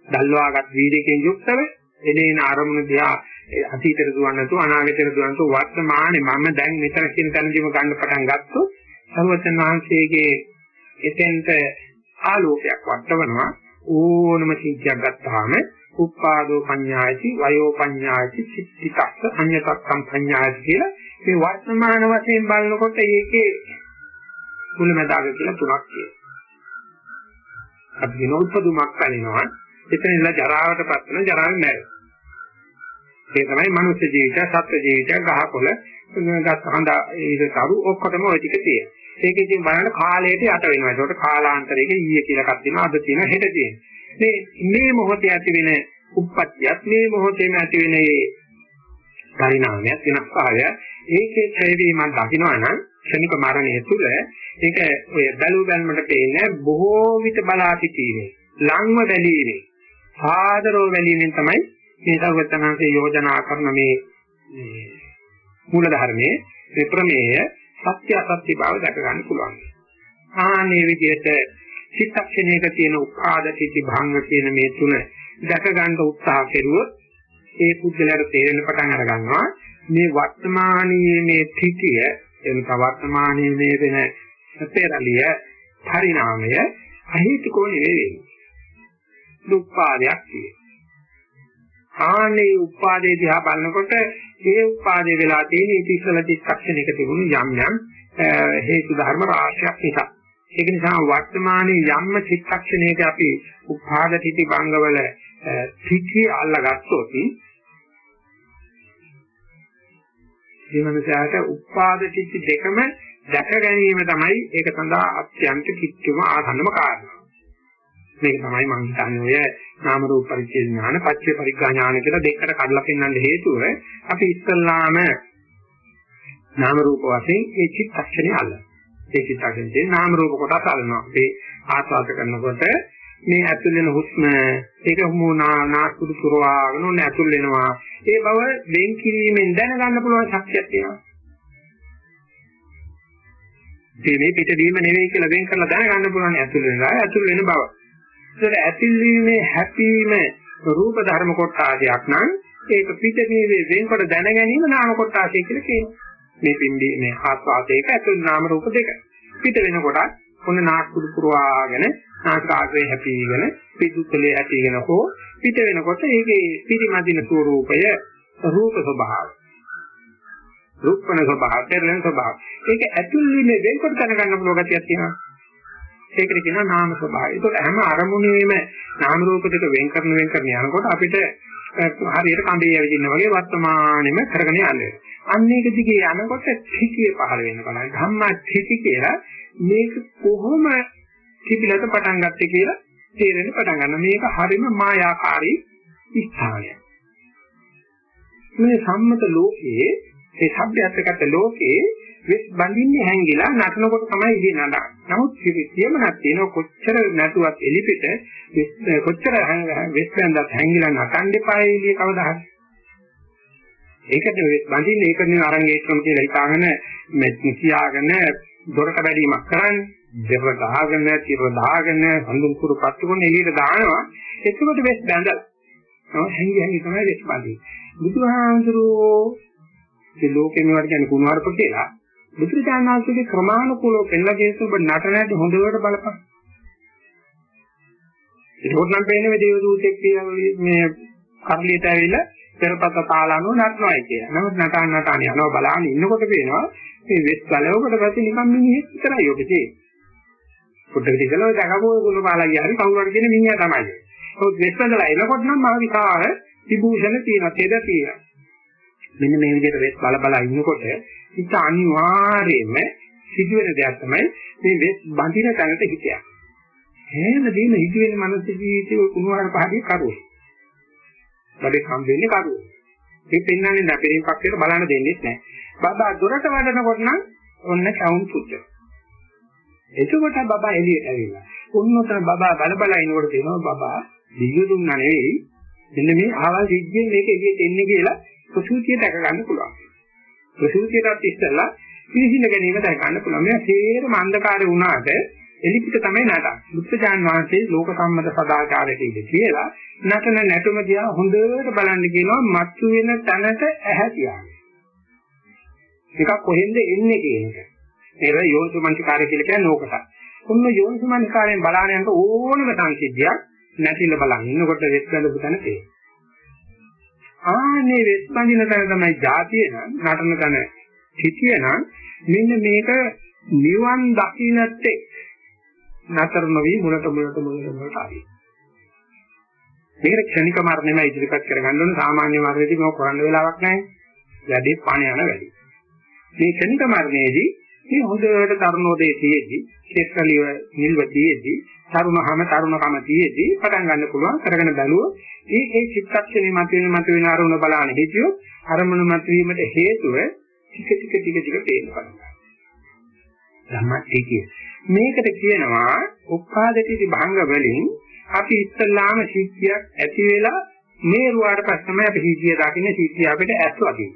දල්වාගත් වීර්යයෙන් යුක්තව එනේන අරමුණ දිහා අතීතයට දුවන්නේ නැතුව අනාගතයට දුවන්නේ නැතුව වර්තමානයේ මම දැන් මෙතන කියන තැනදීම ගන්න පටන් ගත්තොත් සර්වචන් වහන්සේගේ එතෙන්ට ආලෝකයක් වටවනවා. ඕනම සිද්ධියක් ගත්තාම උපාදෝ පඤ්ඤායති වයෝ පඤ්ඤායති චිත්තිකස්ස අඤ්ඤතක්කම් පඤ්ඤායති කියලා මේ වර්තමාන වශයෙන් බලනකොට ඒකේ මුලමදාග කියලා තුනක් තියෙනවා. අපි දින උත්පදුමක් කලිනවා එතන ඉඳලා ජරාවටපත් වෙන ජරාවෙන් මැරෙනවා. ඒ තමයි මනුෂ්‍ය ජීවිතය, සත්ත්ව ජීවිතය, ගහකොළ, ගස් හඳ ඒක කරු ඔක්කොටම ওই ටික තියෙනවා. ඒක ඉතින් බලන්න කාලයට යට වෙනවා. ඒකට කාලාන්තරයක ඊයේ කියලා එකක් තියෙනවා, අද තියෙනවා, හෙට තියෙනවා. මේ මේ මොහොතේ ඇති වෙන උප්පත්තියත් මේ මොහොතේම ඇති වෙන මේ පරිණාමයක් වෙනස්භාවය ඒකේ ඡේවීමක් දකිනවා නම් ක්ෂණික මරණය තුළ ඒක ඔය බැලු බැලමට පේන්නේ බොහෝ විට බලා සිටීමේ ලංව බැලීමේ ආදරව බැලීමෙන් තමයි මේ සර්වඥාන්සේ යෝජනා කරන මේ මූල ධර්මයේ මේ ප්‍රමේය සත්‍ය අසත්‍ය බව දැක ගන්න පුළුවන්. ආනේ විදිහට චිත්තක්ෂණයක තියෙන උපාද සිටි භංග කියන මේ තුන දැක ගන්න උත්සාහ කෙරුවොත් ඒ පුද්ගලයාට තේරෙන පටන් අර ගන්නවා මේ වර්තමානයේ මේ තිතිය එනක වර්තමානයේ මේ වෙන පෙරලිය පරිණාමය අහේතුකෝ නෙවෙයි. දුක්පාදයක් තියෙනවා. ආනේ උපාදේ දිහා බලනකොට ඒ උපාදේ වෙලා තියෙන ඉතිසල චිත්තක්ෂණයක තිබුණු යම් යම් හේතු ධර්ම රාශියක් නිසා. ඒක නිසා වර්තමානයේ යම්ම චිත්තක්ෂණයක අපි උපාද තිති භංගවල තිති අල්ලගත්තොත් ඊමණසාට උපාද තිති දෙකම දැක ගැනීම තමයි ඒක සඳහා අත්‍යන්ත කිච්චුම ආසන්නම කාරණා. මේක තමයි මම හිතන්නේ ඔය නාම රූප පරිච්ඡේද ඥාන, පච්චේ පරිග්‍රහ ඥාන කියලා දෙකට කඩලා පෙන්වන්න හේතුව අපි ඉස්සල්ලාම නාම රූප වශයෙන් ඒ චිත්තක්ෂණය අල්ල. ඒ චිත්තක්ෂණයේ නාම රූප කොටස් අල්ලනවා. ඒ ආස්වාද කරනකොට මේ ඇතුල් වෙන හුස්ම ඒක මොනා නාස්පුඩු පුරවාගෙන ඔන්න ඇතුල් වෙනවා. ඒ බව වෙන් කිරීමෙන් දැනගන්න පුළුවන් ශක්තියක් තියෙනවා. මේ පිටවීම නෙවෙයි කියලා වෙන් කරලා දැනගන්න පුළුවන් ඇතුල් වෙනවා ඇතුල් වෙන බව. ඒතර ඇතුල් වීමේ හැපීම රූප ධර්ම කොටාදයක් නම් ඒක පිටවීමේ වෙන්කොට දැන ගැනීම නාම කොටාසය කියලා කියනවා. මේ පිම්බි මේ ආස්වාදයක ඇතුල් නාම රූප දෙක. පිට වෙනකොට ඔන්න නාස්පුඩු පුරවාගෙන නාසකාග්‍රේ හැපීගෙන පිටුතලේ හැපීගෙන හෝ පිට වෙනකොට ඒකේ පිරිමදින ස්වરૂපය රූප ස්වභාවය. රූපණ ස්වභාවය, පෙරලෙන ස්වභාවය. ඒක ඇතුල් වීමේ වෙන්කොට දැනගන්න පුළුවන් ගතියක් තියෙනවා. ඒකට කියනවා නාම ස්වභාවය. ඒකට හැම අරමුණේම නාම රූප දෙක වෙන් කරන වෙන් කරන යනකොට අපිට හරියට කඹේ ඇවිදින්න වගේ වර්තමානෙම කරගෙන යන්නේ. අන්න ඒක දිගේ යනකොට තිතිය පහළ වෙන්න බලන්න. ධම්මා තිති කියලා මේක කොහොම තිබිලට පටන් ගත්තේ කියලා තේරෙන්න පටන් ගන්න. මේක හරිම මායාකාරී ස්ථානයක්. මේ සම්මත ලෝකයේ ඒ සભ્યත්වගත ලෝකයේ වෙස් බඳින්නේ හැංගිලා නටනකොට තමයි ඉදී නඩා. නමුත් කියමනක් තියෙනවා කොච්චර නැතුවත් එලිපිට කොච්චර වෙස් බඳත් හැංගිලා නටන්න එපා එළිය කවදා හරි. ඒකට බඳින්න ඒක නේ අරංගේත්‍රම කියලා හිතාගෙන මේ කියාගෙන දොරට බැලීමක් කරන්නේ. දෙව ගහගෙන, තිර දාගෙන, හඳුන් කුරු පත්තු කරන එළියට දානවා. එතකොට වෙස් බඳලා. නෝ හැංගි හැංගි තමයි වෙස් බඳින්නේ. බුදුහාමුදුරුවෝ මේ ලෝකෙම වල කියන්නේ කුණාරප කියලා. බුදුරජාණන් වහන්සේගේ ක්‍රමානුකූලව පෙන්ලා දෙන්න ඔබ නටනට හොඳට බලපන්. ඒකෝට නම් පේන්නේ මේ දේව දූතෙක් මේ කරලියට ඇවිල්ලා පෙරපත තාලනෝ නටනවායි කියලා. නමුත් නටන නටන යනවා බලන්න ඉන්නකොට පේනවා මේ වෙස් ගලවකට පැති නිකන් මිනිහෙක් විතරයි ඔබ තියෙන්නේ. පොඩ්ඩක් දිගලව දැකපුව කුණු පාලයි හරි කවුරු හරි කියන මිනිහා තමයි. ඔය වෙස් බඳලා එනකොට නම් මහ විකාර විභූෂණ තියෙනවා, තෙද තියෙනවා. මෙන්න මේ විදිහට වෙස් බල බල ඉන්නකොට හිත අනිවාර්යයෙන්ම සිදුවෙන දෙයක් තමයි මේ වෙස් බඳින තැනට හිතයක්. හැමදේම හිතුවේ මනස ජීවිතේ කුණු හරි පහදී කරුවෝ. බඩේ හම් වෙන්නේ කරුවෝ. මේ පෙන්වන්නේ නැහැ පෙරින් පක්ෂයට බලන්න දෙන්නේ නැහැ. බබා දොරට වඩනකොට නම් ඔන්න කවුන් පුච්ච. එතකොට බබා එළියට ඇවිල්ලා. ඔන්නතර බබා බල බල ඉනකොට තේනවා බබා දිගු දුන්නා නෙවෙයි. මෙන්න මේ ආවල් සිද්ධියෙන් මේක එළියට එන්නේ කියලා ප්‍රසූතිය දැක ගන්න පුළුවන්. ප්‍රසූතියටත් ඉස්සෙල්ලා පිළිසිඳ ගැනීම දැක ගන්න පුළුවන්. මේ තේරම අන්ධකාරය වුණාට එලිපිට තමයි නටන. බුද්ධජාන් වහන්සේ ලෝක සම්මත සදාචාරයට ඉඳ කියලා නටන නැටුම දිහා හොඳට බලන්න කියනවා මත්තු වෙන තැනට ඇහැ තියාගන්න. ඒක කොහෙන්ද එන්නේ කියන එක. ඒක යෝනිසමන්තිකාරය කියලා කියන්නේ ඕකට. ඔන්න යෝනිසමන්තිකාරයෙන් බලාගෙන යනකොට ඕනම සංසිද්ධියක් නැතිල බලන් ඉන්නකොට වෙස් බඳපු තැන තේ. ආනේ වෙස් බඳින තැන තමයි જાතිය නම් නටන තැන හිතිය නම් මෙන්න මේක නිවන් දකින්නත් නතර නොවි මුලට මුලට මුලට මුලට ආවේ. මේකට ක්ෂණික මරණයම ඉදිරිපත් කරගන්න ඕන සාමාන්‍ය මරණයේදී මොකක් කරන්න වෙලාවක් නැහැ. වැඩි පණ යන වැඩි. මේ ක්ෂණික මරණයේදී මේ හොඳට තරුණෝදේ තියේදී, ශේක්ෂලිය නිල්වතියේදී, තරුණහම තරුණකම තියේදී පටන් ගන්න පුළුවන් කරගෙන බැලුවොත් මේ ඒ චිත්තක්ෂණේ මතුවෙන මතුවෙන අරමුණ බලන්න හිතියොත් අරමුණ මතුවීමට හේතුව ටික ටික ටික ටික පේන්න පටන් ගන්නවා. ධම්මටිකේ මේකට කියනවා උපාදිතී භංග වලින් අපි ඉස්සල්ලාම සිද්ධියක් ඇති වෙලා මේරුවාට පස්සේ තමයි අපි සිද්ධිය දකින්නේ සිද්ධිය අපිට ඇස් වගේ.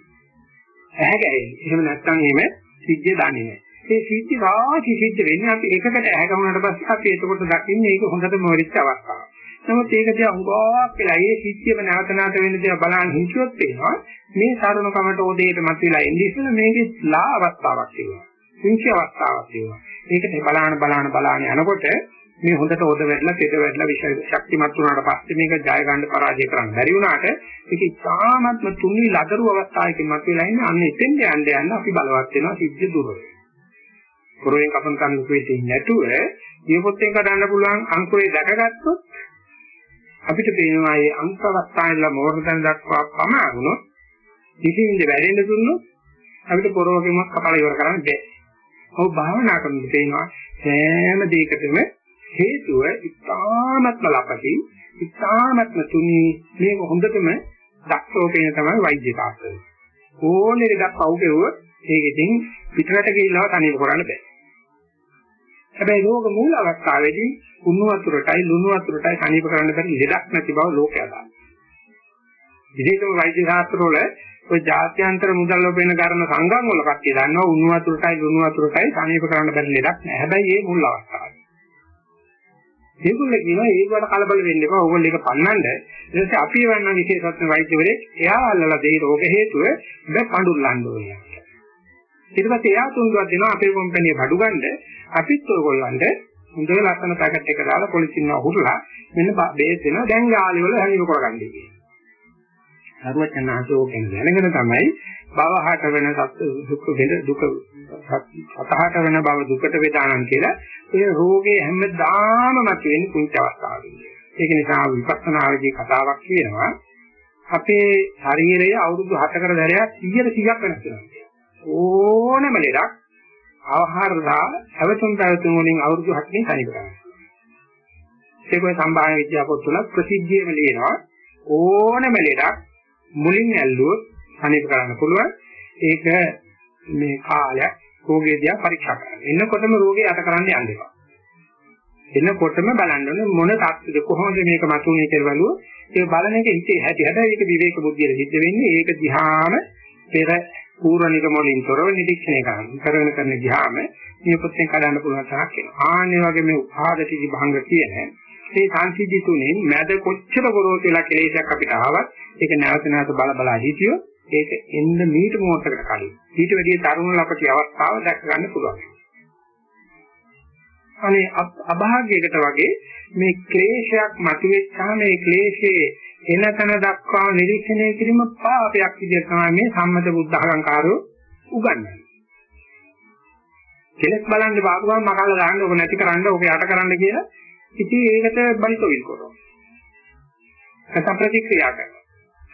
ඇහැ ගැහෙන්නේ. එහෙම නැත්නම් එහෙම සිද්ධිය දන්නේ නැහැ. ඒ සිද්ධි රාශි සිද්ධ වෙන්නේ අපි එකකට ඇහැ ගමුනට පස්සේ අපි එතකොට දකින්නේ ඒක හොඳටම වරිච්ච අවස්ථාවක්. නමුත් ඒක දිහා හුඟක් වෙලා ඒ සිද්ධියම නැවත නැවත වෙන දිහා බලන් හිතුවොත් පේනවා මේ සාරණ කමට ඕදේට මතුවලා එන්නේ ඉස්සෙල්ලා මේකේ ලා අවස්ථාවක් තියෙනවා. සිංචි අවස්ථාවක් තියෙනවා. මේකට බලාන බලාන බලාන යනකොට මේ හොඳට ඔද වැටලා තෙද වැටලා විශේෂ ශක්තිමත් වුණාට පස්සේ මේක ජය ගන්න පරාජය කරන්න බැරි වුණාට මේක ඉතාමත්ම තුනී ලදරු අවස්ථාවකින් මතුවලා ඉන්නේ අන්න එතෙන්ද යන්න යන්න අපි බලවත් වෙනවා සිද්ධ දුර වෙනවා. පොරෙන් කපන කන්න කුවෙතේ නැතුව දීපොත්තෙන් කඩන්න පුළුවන් අංකුරේ දැකගත්තොත් අපිට පේනවා මේ අංක අවස්ථාවේලා මෝරතන දක්වා පමාරුණොත් කිසිින්ද වැඩෙන්න දුන්නොත් අපිට පොරවකෙමක් කපලා ඉවර කරන්න බැහැ. ඔව් භාවනා කරනකොට පේනවා සෑම දෙයකටම හේතුව ඉතාමත්ම ලපටි ඉතාමත්ම තුනී මේක හොඳටම දක්ෂෝ කියන තමයි වෛද්‍ය ශාස්ත්‍රය. ඕනේ දෙයක් පව් කෙරුවොත් ඒකෙන් පිටරට ගිහිල්ලා තනියම කරන්න බෑ. හැබැයි රෝග මූල අවස්ථාවේදී කුණු වතුරටයි ලුණු වතුරටයි තනියම කරන්න බැරි ලෙඩක් නැති බව ලෝකයා දන්නවා. විශේෂම වෛද්‍ය ශාස්ත්‍රවල ඔය ජාත්‍යන්තර මුදල් ලැබෙන කරන සංගම් වල කට්ටිය දන්නවා උණු වතුරටයි ලුණු වතුරටයි සමීප කරන්න බැරි ලෙඩක් නෑ. හැබැයි ඒ මුල් අවස්ථාවේ. ඒගොල්ලෝ කියනවා ඒකට කලබල වෙන්න එපා. ඕගොල්ලෝ එක පන්නන්න. ඊට පස්සේ අපි වන්න විශේෂඥ වෛද්‍යවරයෙක් එයා අල්ලලා දෙයි රෝග හේතුව දැන් පඳුල්ලන්න ඕනේ. ඊට පස්සේ එයා තුන්දුවක් දෙනවා අපේ කම්පැනි බඩු ගන්න අපිත් ඔයගොල්ලන්ට හොඳ ලස්සන පැකට් එක දාලා පොලිසියෙන් උහුරලා මෙන්න බේස් දෙනවා දැන් ගාලි වල හැලිව කරගන්නයි කියන්නේ. සර්වඥාසෝකෙන් දැනගෙන තමයි භවහට වෙන දුක් වෙන දුක අතහට වෙන බව දුකට වේදානන් කියලා ඒ රෝගේ හැමදාම මතුවෙන කුංච අවස්ථාවකින්. ඒක නිසා විපස්සනාවේදී කතාවක් කියනවා අපේ ශරීරය අවුරුදු 7කට දැරයක් 100 100ක් වෙනස් වෙනවා. ඕනම ලෙඩක් ආහාරලා හැවතුම් පැවතුම් වලින් අවුරුදු 7කින් තනි කරනවා. ඒක ඔය සම්භාව්‍ය විද්‍යාව පොත්වල ප්‍රසිද්ධියම ලියනවා ඕනම ලෙඩක් මුලින් ඇල්ලුවොත් අනේක කරන්න පුළුවන්. ඒක මේ කාලයක් රෝගය දිහා පරීක්ෂා කරන්න. එන්නකොටම රෝගේ යට කරන්න යන්න එපා. එන්නකොටම බලන්න ඕනේ මොන තත්ත්වද කොහොමද මේක මතුනේ කියලා බලුවොත් ඒ බලන එක හිතේ හැටි. හැබැයි ඒක විවේක බුද්ධියට සිද්ධ වෙන්නේ ඒක දිහාම පෙර පූර්ණික මොලින් තොරව නිරීක්ෂණය කරන්න. කරගෙන කරන දිහාම මේ පොතෙන් කඩන්න පුළුවන් තරක් වෙනවා. ආන්නේ වගේ මේ උපාදටි භංග කියන මේ සංසිද්ධි තුනෙන් මැද කොච්චර ගොරෝසු වෙලා කෙලෙසක් අපිට ආවත් ඒක නැවත නැවත බල බල හිතියෝ ඒක එන්න මීට මොහොතකට කලින් ඊට වැඩිය තරුණ ලපටි අවස්ථාව දැක ගන්න පුළුවන්. අනේ අභාග්‍යයකට වගේ මේ ක්ලේශයක් මතුවෙච්චාම මේ ක්ලේශයේ එනතන දක්වා නිරීක්ෂණය කිරීම පාපයක් විදිහට තමයි මේ සම්මත බුද්ධ අලංකාරෝ උගන්වන්නේ. කෙලස් බලන්න බාගුවම මකල්ලා ගන්න ඕක නැති කරන්න ඕක යට කරන්න කියලා ඉතින් ඒකට බලිතොවිල් කරනවා. නැත්නම් ප්‍රතික්‍රියා කරනවා.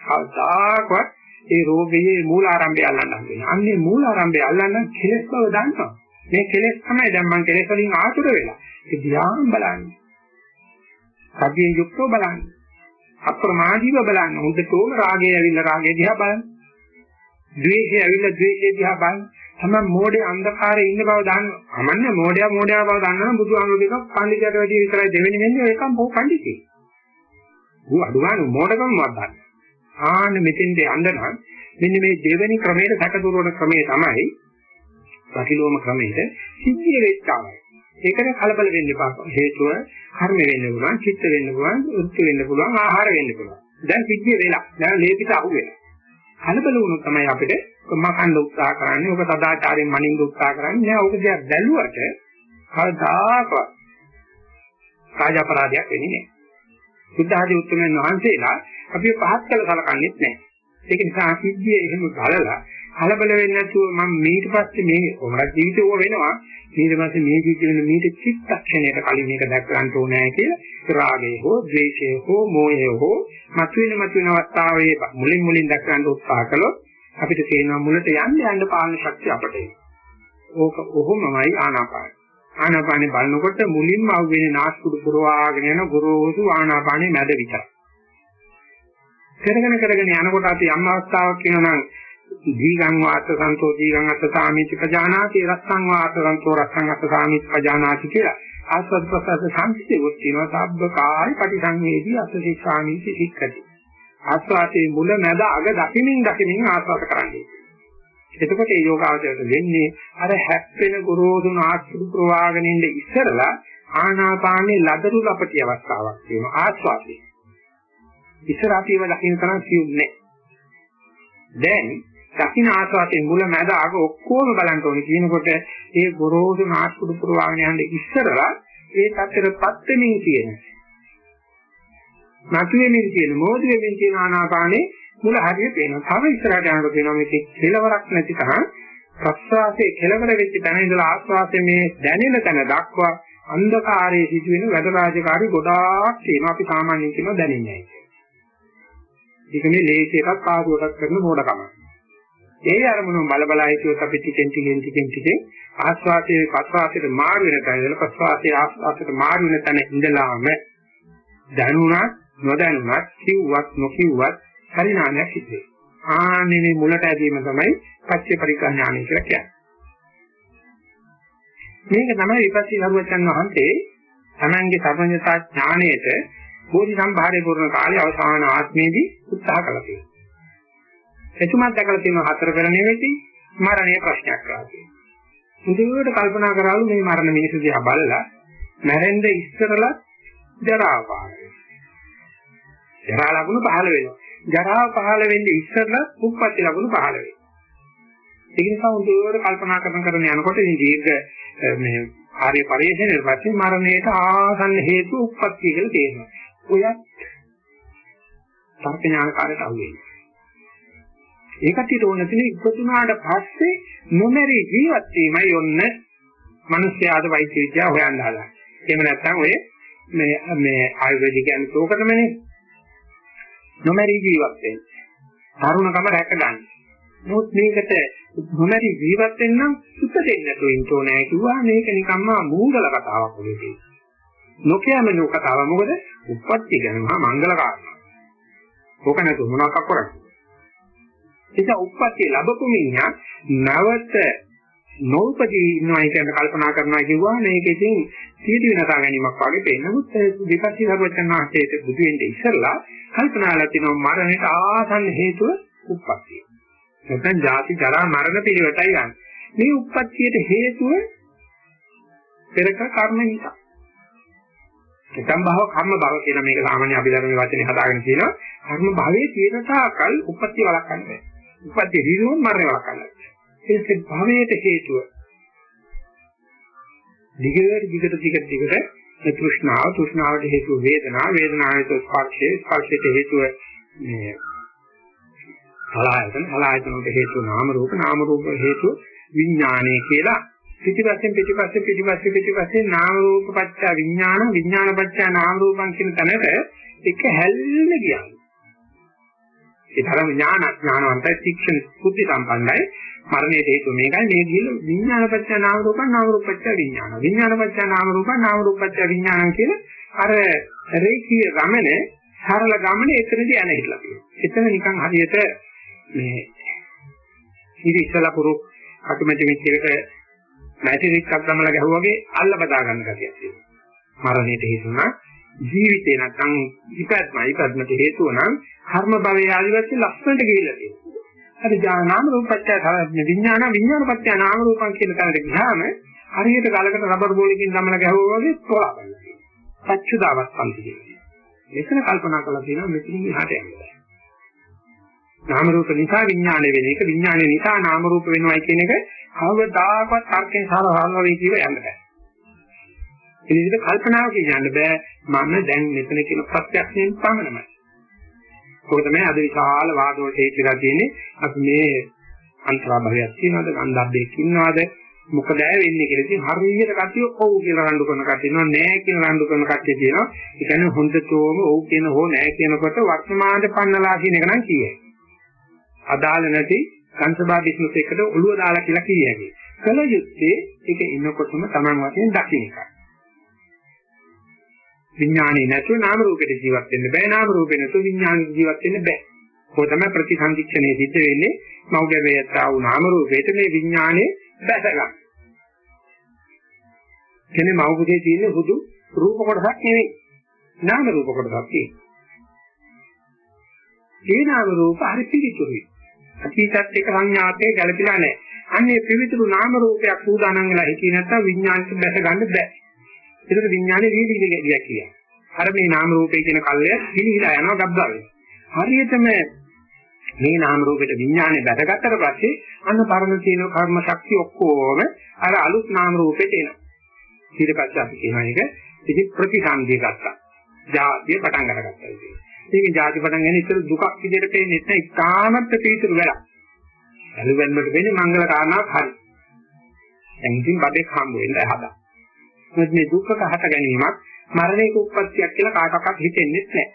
කවදාකවත් ඒ රෝගයේ මූල ආරම්භය අල්ලන්න හම්බෙන්නේ. අන්නේ මූල ආරම්භය අල්ලන්න කෙලස් බව දන්නවා. මේ කෙලස් තමයි දැන් මම කෙලස් වලින් ආතුර වෙලා. ඒ ධ්‍යාන බලන්නේ. සතියෙන් යුක්තව බලන්නේ. අප්‍රමාදීව බලන්න. හොඳටම රාගය ඇවිල්ලා රාගය දිහා බලන්න. ද්වේෂය ඇවිල්ලා ද්වේෂය දිහා බලන්න. තමයි මෝඩේ අන්ධකාරයේ ඉන්න බව දන්න. අමන්නේ මෝඩයා මෝඩයා බව දන්නවා බුදුහාමුදුරු දෙකක් පඬිතුයට වැඩි විතරයි දෙවෙනි වෙන්නේ ඒකම බොහෝ පඬිතේ. ඌ අඩුගාන මෝඩකම මොකක්ද දන්නේ. ආන්න මෙතෙන්ද යන්න නම් මෙන්න මේ දෙවෙනි ක්‍රමයේ සැකදුරවන ක්‍රමයේ තමයි ප්‍රතිලෝම ක්‍රමයේ සිද්ධිය වෙච්චාවයි. ඒකට කලබල වෙන්න එපා. හේතුව කර්ම වෙන්න පුළුවන්, චිත්ත වෙන්න පුළුවන්, උත්ති වෙන්න පුළුවන්, ආහාර වෙන්න පුළුවන්. දැන් සිද්ධිය වෙලා. දැන් ලේපිට අහු වෙලා. කලබල වුණොත් තමයි අපිට මකන්න උත්සාහ කරන්නේ. ඔබ සදාචාරයෙන් මනින්න උත්සාහ කරන්නේ. නෑ ඔබ දෙයක් දැල්ුවට කවදාකවත් රාජපරාධයක් වෙන්නේ නෑ. බුද්ධ ආදී උතුම්යන් වහන්සේලා අපි පහත් කළ සලකන්නේත් නැහැ. ඒක නිසා සිද්ධිය එහෙම බලලා කලබල වෙන්නේ නැතුව මම ඊට පස්සේ මේ ඔමරක් ජීවිතේ ඕව වෙනවා. ඊට පස්සේ මේ ජීවිතේ වෙන මීට චිත්තක්ෂණයක කලින් මේක දැක් ගන්න ඕනේ කියලා රාගය හෝ ද්වේෂය හෝ මෝහය හෝ මතුවෙන මතුවෙන අවස්ථාවේ මුලින් මුලින් දැක් ගන්න උත්සාහ කළොත් අපිට තේරෙනවා මුලට යන්න යන්න පාලන ශක්තිය අපට ඕක ඔහොමමයි ආනාපාන. ආනාපානේ බලනකොට මුලින්ම අවුවෙන්නේ නාස්පුඩු පුරවාගෙන යන ගොරෝසු ආනාපානේ මැද විතරයි. කරගෙන කරගෙන යනකොට අපි යම් අවස්ථාවක් කියනවා නම් දීගං වාත සන්තෝ දීගං අත්ත සාමිති පජානාති රස්සං වාත සන්තෝ රස්සං අත්ත සාමිති පජානාති කියලා ආස්වද ප්‍රසද්ද සංසිතේ තියෙනවා සබ්බ කායි පටිසංවේදී අත්ත ශික්ෂාමිති සික්කති ආස්වාදයේ මුල මැද අග දකිමින් දකිමින් ආස්වාද කරන්නේ එතකොට මේ යෝගාවචරයට වෙන්නේ අර හැප්පෙන ගොරෝසු නාස්පුඩු ප්‍රවාහගෙන ඉන්න ඉස්සරලා ආනාපානේ ලදරු ලපටි අවස්ථාවක් තියෙනවා ආස්වාදයේ. ඉස්සර අපි ඒව දකින්න තරම් සියුන්නේ දැන් දකින්න ආස්වාදයේ මුල මැද අග ඔක්කොම බලන්න ඕනේ කියනකොට ඒ ගොරෝසු නාස්පුඩු ප්‍රවාහගෙන යන ඉස්සරලා ඒ තත්ත්වෙටපත් වෙමින් කියන නැතුවෙමින් කියන මෝදි වෙමින් කියන ආනාපානේ මුල හරියට පේනවා. තව ඉස්සරහට යනකොට පේනවා මේකේ කෙලවරක් නැති තරම් ප්‍රස්වාසයේ කෙලවර වෙච්ච තැන ඉඳලා ආස්වාසයේ මේ දැනෙන තැන දක්වා අන්ධකාරයේ සිදුවෙන වැඩ රාජකාරී ගොඩාක් තියෙනවා අපි සාමාන්‍යයෙන් කියනවා දැනෙන්නේ නැහැ. ඒක මේ ලේසියකට පාඩුවටත් කරන මොඩකම. ඒ අරමුණු බල බල හිටියොත් අපි ටිකෙන් ටිකෙන් ටිකෙන් ටිකෙන් ආස්වාදයේ ප්‍රස්වාසයට මාරු වෙන තැන ඉඳලා ප්‍රස්වාසයේ ආස්වාදයට මාරු වෙන තැන ඉඳලාම දැනුණත් නොදැනුණත් කිව්වත් නොකිව්වත් පරිණාමයක් සිද්ධ වෙනවා. ආන්නේ මේ මුලට ඇදීම තමයි පච්චේ පරිඥාණය කියලා කියන්නේ. මේක තමයි විපස්සී සරුවචන් වහන්සේ තමන්ගේ සර්වඥතා ඥාණයට බෝධි සම්භාරයේ පුරන කාලේ අවසාන ආත්මයේදී උත්සාහ කළා කියලා. එතුමාත් දැකලා තියෙන හතර පෙර නෙවෙයි මරණය ප්‍රශ්නයක් කරලා තියෙනවා. මුදුවට කල්පනා කරාලු මේ මරණ මිනිස්සු දිහා බලලා මැරෙන්න ඉස්සරලා ජරාව පහළ වෙනවා. ජරා ලකුණු පහළ වෙනවා. ජරාව පහළ වෙන්නේ ඉස්සරලා උප්පත්ති ලකුණු පහළ වෙනවා. ඒක නිසා මුදුවට කල්පනා කරන කරන යනකොට මේ දීර්ඝ මේ ආර්ය පරිශ්‍රණය පස්සේ මරණයට ආසන්න හේතු උප්පත්ති කියලා තේරෙනවා. ඔයත් තර්ක ඥානකාරයට අහුවෙන්නේ. ඒකට ඕන තියෙන ඉක්තුනාට පස්සේ නොමරි ජීවත් වීමයි ඔන්න මිනිස්යාට වෛද්‍ය විද්‍යාව හොයන්න හදලා. එහෙම නැත්නම් ඔය මේ මේ ආයුර්වේදික කියන්නේ තෝකටමනේ. නොමරි ජීවත් වෙන්න. තරුණකම රැක ගන්න. නමුත් මේකට නොමරි ජීවත් වෙන්න නම් සුත්ත දෙන්න දෙන්න ඕනේ කිව්වා මේක නිකම්ම මූගල කතාවක් වගේ තියෙනවා. නොකියම නෝ කතාව මොකද? උප්පත්ති ගැන මහා මංගල කාරණා. ඕක නැතු මොනවක් කරන්නේ? ඒක උප්පත්ති ලැබපු මිනිහා නැවත නෝපදී ඉන්නවා කියන කල්පනා කරනවා කිව්වා මේක ඉතින් සියදි වෙනසා ගැනීමක් වගේ පේනමුත් විපස්සී සර්වචනාහේත බුදු වෙන්නේ ඉස්සෙල්ලා කල්පනාලා තිනවා මරණයට ආසන්න හේතුව උප්පත්තිය. නැත්නම් ජාති ජරා මරණ පිළිවෙතයි යන්නේ. මේ උප්පත්තියට හේතුව පෙරක කර්ම නිසා. නැත්නම් භව කර්ම භව කියන මේක සාමාන්‍ය අභිධර්ම වචනේ හදාගෙන කියනවා. කර්ම භවයේ තියෙන තාකල් උප්පත්ති වළක්වන්න බෑ. උප්පත්ති ඍණුන් මරණය වළක්වන්න බෑ. ඒක භවයට හේතුව. දිගට දිගට දිගට දිගට තෘෂ්ණාව තෘෂ්ණාවට හේතුව වේදනා වේදනාවට ස්පර්ශය ස්පර්ශයට හේතුව මේ සලආයතන සලආයතනට හේතුව නාම රූප නාම රූප හේතුව විඥානය කියලා පිටිපස්සෙන් පිටිපස්සේ පිටිපස්සේ පිටිපස්සේ නාම රූප පත්‍ය විඥාන විඥාන පත්‍ය නාම රූපං කියන තැනට එක හැල්ල ගියා. ඒ තරම් ඥාන ඥානවන්තයි ශික්ෂණ බුද්ධි සම්පන්නයි මරණයට හේතුව මේකයි මේ ගිහින් විඥාන පත්‍ය නාම රූපං නාම රූප පත්‍ය විඥාන විඥාන පත්‍ය නාම රූපං නාම රූප පත්‍ය විඥාන කියන අර රේඛීය ගමනේ සරල ගමනේ එතනදී යන හිටලා තියෙනවා. එතන නිකන් හරියට මේ ඉරි ඉස්සලා පුරු අතුමැටි මෙච්චරට මැටිරික්ක් ගමලා ගැහුවා වගේ අල්ල බදා ගන්න ගතියක් තියෙනවා. මරණයට හේතුණා ජීවිතේ නැත්නම් ඉපැත්මයි ඉපැත්මට හේතුව නම් කර්ම භවයේ ආදිවාසී ලක්ෂණට ගිහිල්ලා තියෙනවා. හරි ඥානාම රූපච්ඡය විඥාන විඥාන පත්‍ය නාම රූපං කියන තැනට ගියාම හරියට ගලකට රබර් බෝලකින් දමලා ගැහුවා වගේ තෝරා ගන්නවා. සච්චුදාවත් සම්පති කියනවා. මෙතන කල්පනා කරලා තියෙනවා මෙතනින් එහාට යන්න. නාම රූප නිසා විඥානය වෙන එක විඥානය නිසා නාම රූප වෙනවයි කියන එක කවදාකවත් තර්කයෙන් සාරවල් වෙයි කියලා යන්න බෑ. ඒ විදිහට කල්පනාවකින් යන්න බෑ මම දැන් මෙතන කියන ප්‍රත්‍යක්ෂයෙන් පමණමයි. ඔක තමයි අද විශාල වාදවලට හේතුලා තියෙන්නේ අපි මේ අන්තරාභවයක් තියනවාද ගන්ධබ්බෙක් ඉන්නවාද මොකද වෙන්නේ කියලා ඉතින් හරියට කතිය ඔව් කියලා රණ්ඩු කරන කතිය නෝ නෑ කියන රණ්ඩු කරන කතිය තියෙනවා. ඒ කියන්නේ හොඳටම ඔව් කියන හෝ නෑ කියනකොට වර්තමානයේ පන්නලා කියන එක නම් කියයි. අදාළ නැති සංසභා බිස්නස් එකකට ඔළුව දාලා කියලා කියන්නේ. කල යුත්තේ ඒක ඉන්නකොටම Taman වශයෙන් දකින්න එකයි. විඥානේ නැතුව නාම රූපෙට ජීවත් වෙන්න බෑ නාම රූපේ නැතුව විඥානෙට ජීවත් වෙන්න බෑ. කොහොම තමයි ප්‍රතිසන්දික්ෂණය සිද්ධ වෙන්නේ මෞගවේයතා වූ නාම රූපේට මේ විඥානේ බැස ගන්න. කියන්නේ මෞගුදේ තියෙන හුදු රූප කොටසක් නෙවෙයි. නාම රූප කොටසක් තියෙනවා. ඒ නාම රූප හරි පිළිතුරුයි. අතීතත් එක්ක සංඥාතේ ගැළපිලා නැහැ. අන්නේ පිවිතුරු නාම රූපයක් සූදානම් වෙලා හිටියේ නැත්තම් විඥානෙට බැස ගන්න බෑ. ඒකට විඥානේ වීදි ගියා කියනවා. අර මේ නාම රූපේ කියන කල්ය පිළිහිලා යනවා ගබ්බාවේ. හරියටම මේ නාම රූපෙට විඥානේ බැසගත්තට පස්සේ අන්න පරණ තියෙන කර්ම ශක්තිය ඔක්කොම අර අලුත් නාම රූපෙට එනවා. ඊට පස්සේ අපි කියනවා ඒක ඉති ප්‍රතිසන්දිය ගත්තා. ජාතිය පටන් අරගත්තා කියන්නේ. මේක ජාති පටන් ගන්න ඉතල දුකක් විදිහට පේන්නේ නැහැ. ඉතාමත් පිටුරු වෙලා. අලුවෙන්මට වෙන්නේ මංගල කාරණාවක් හරි. දැන් ඉතින් බඩේ හම්බ වෙන්න හදා. මොකද මේ දුක්ඛක හට ගැනීමක් මරණයක උප්පත්තියක් කියලා කාටවත් හිතෙන්නේ නැහැ.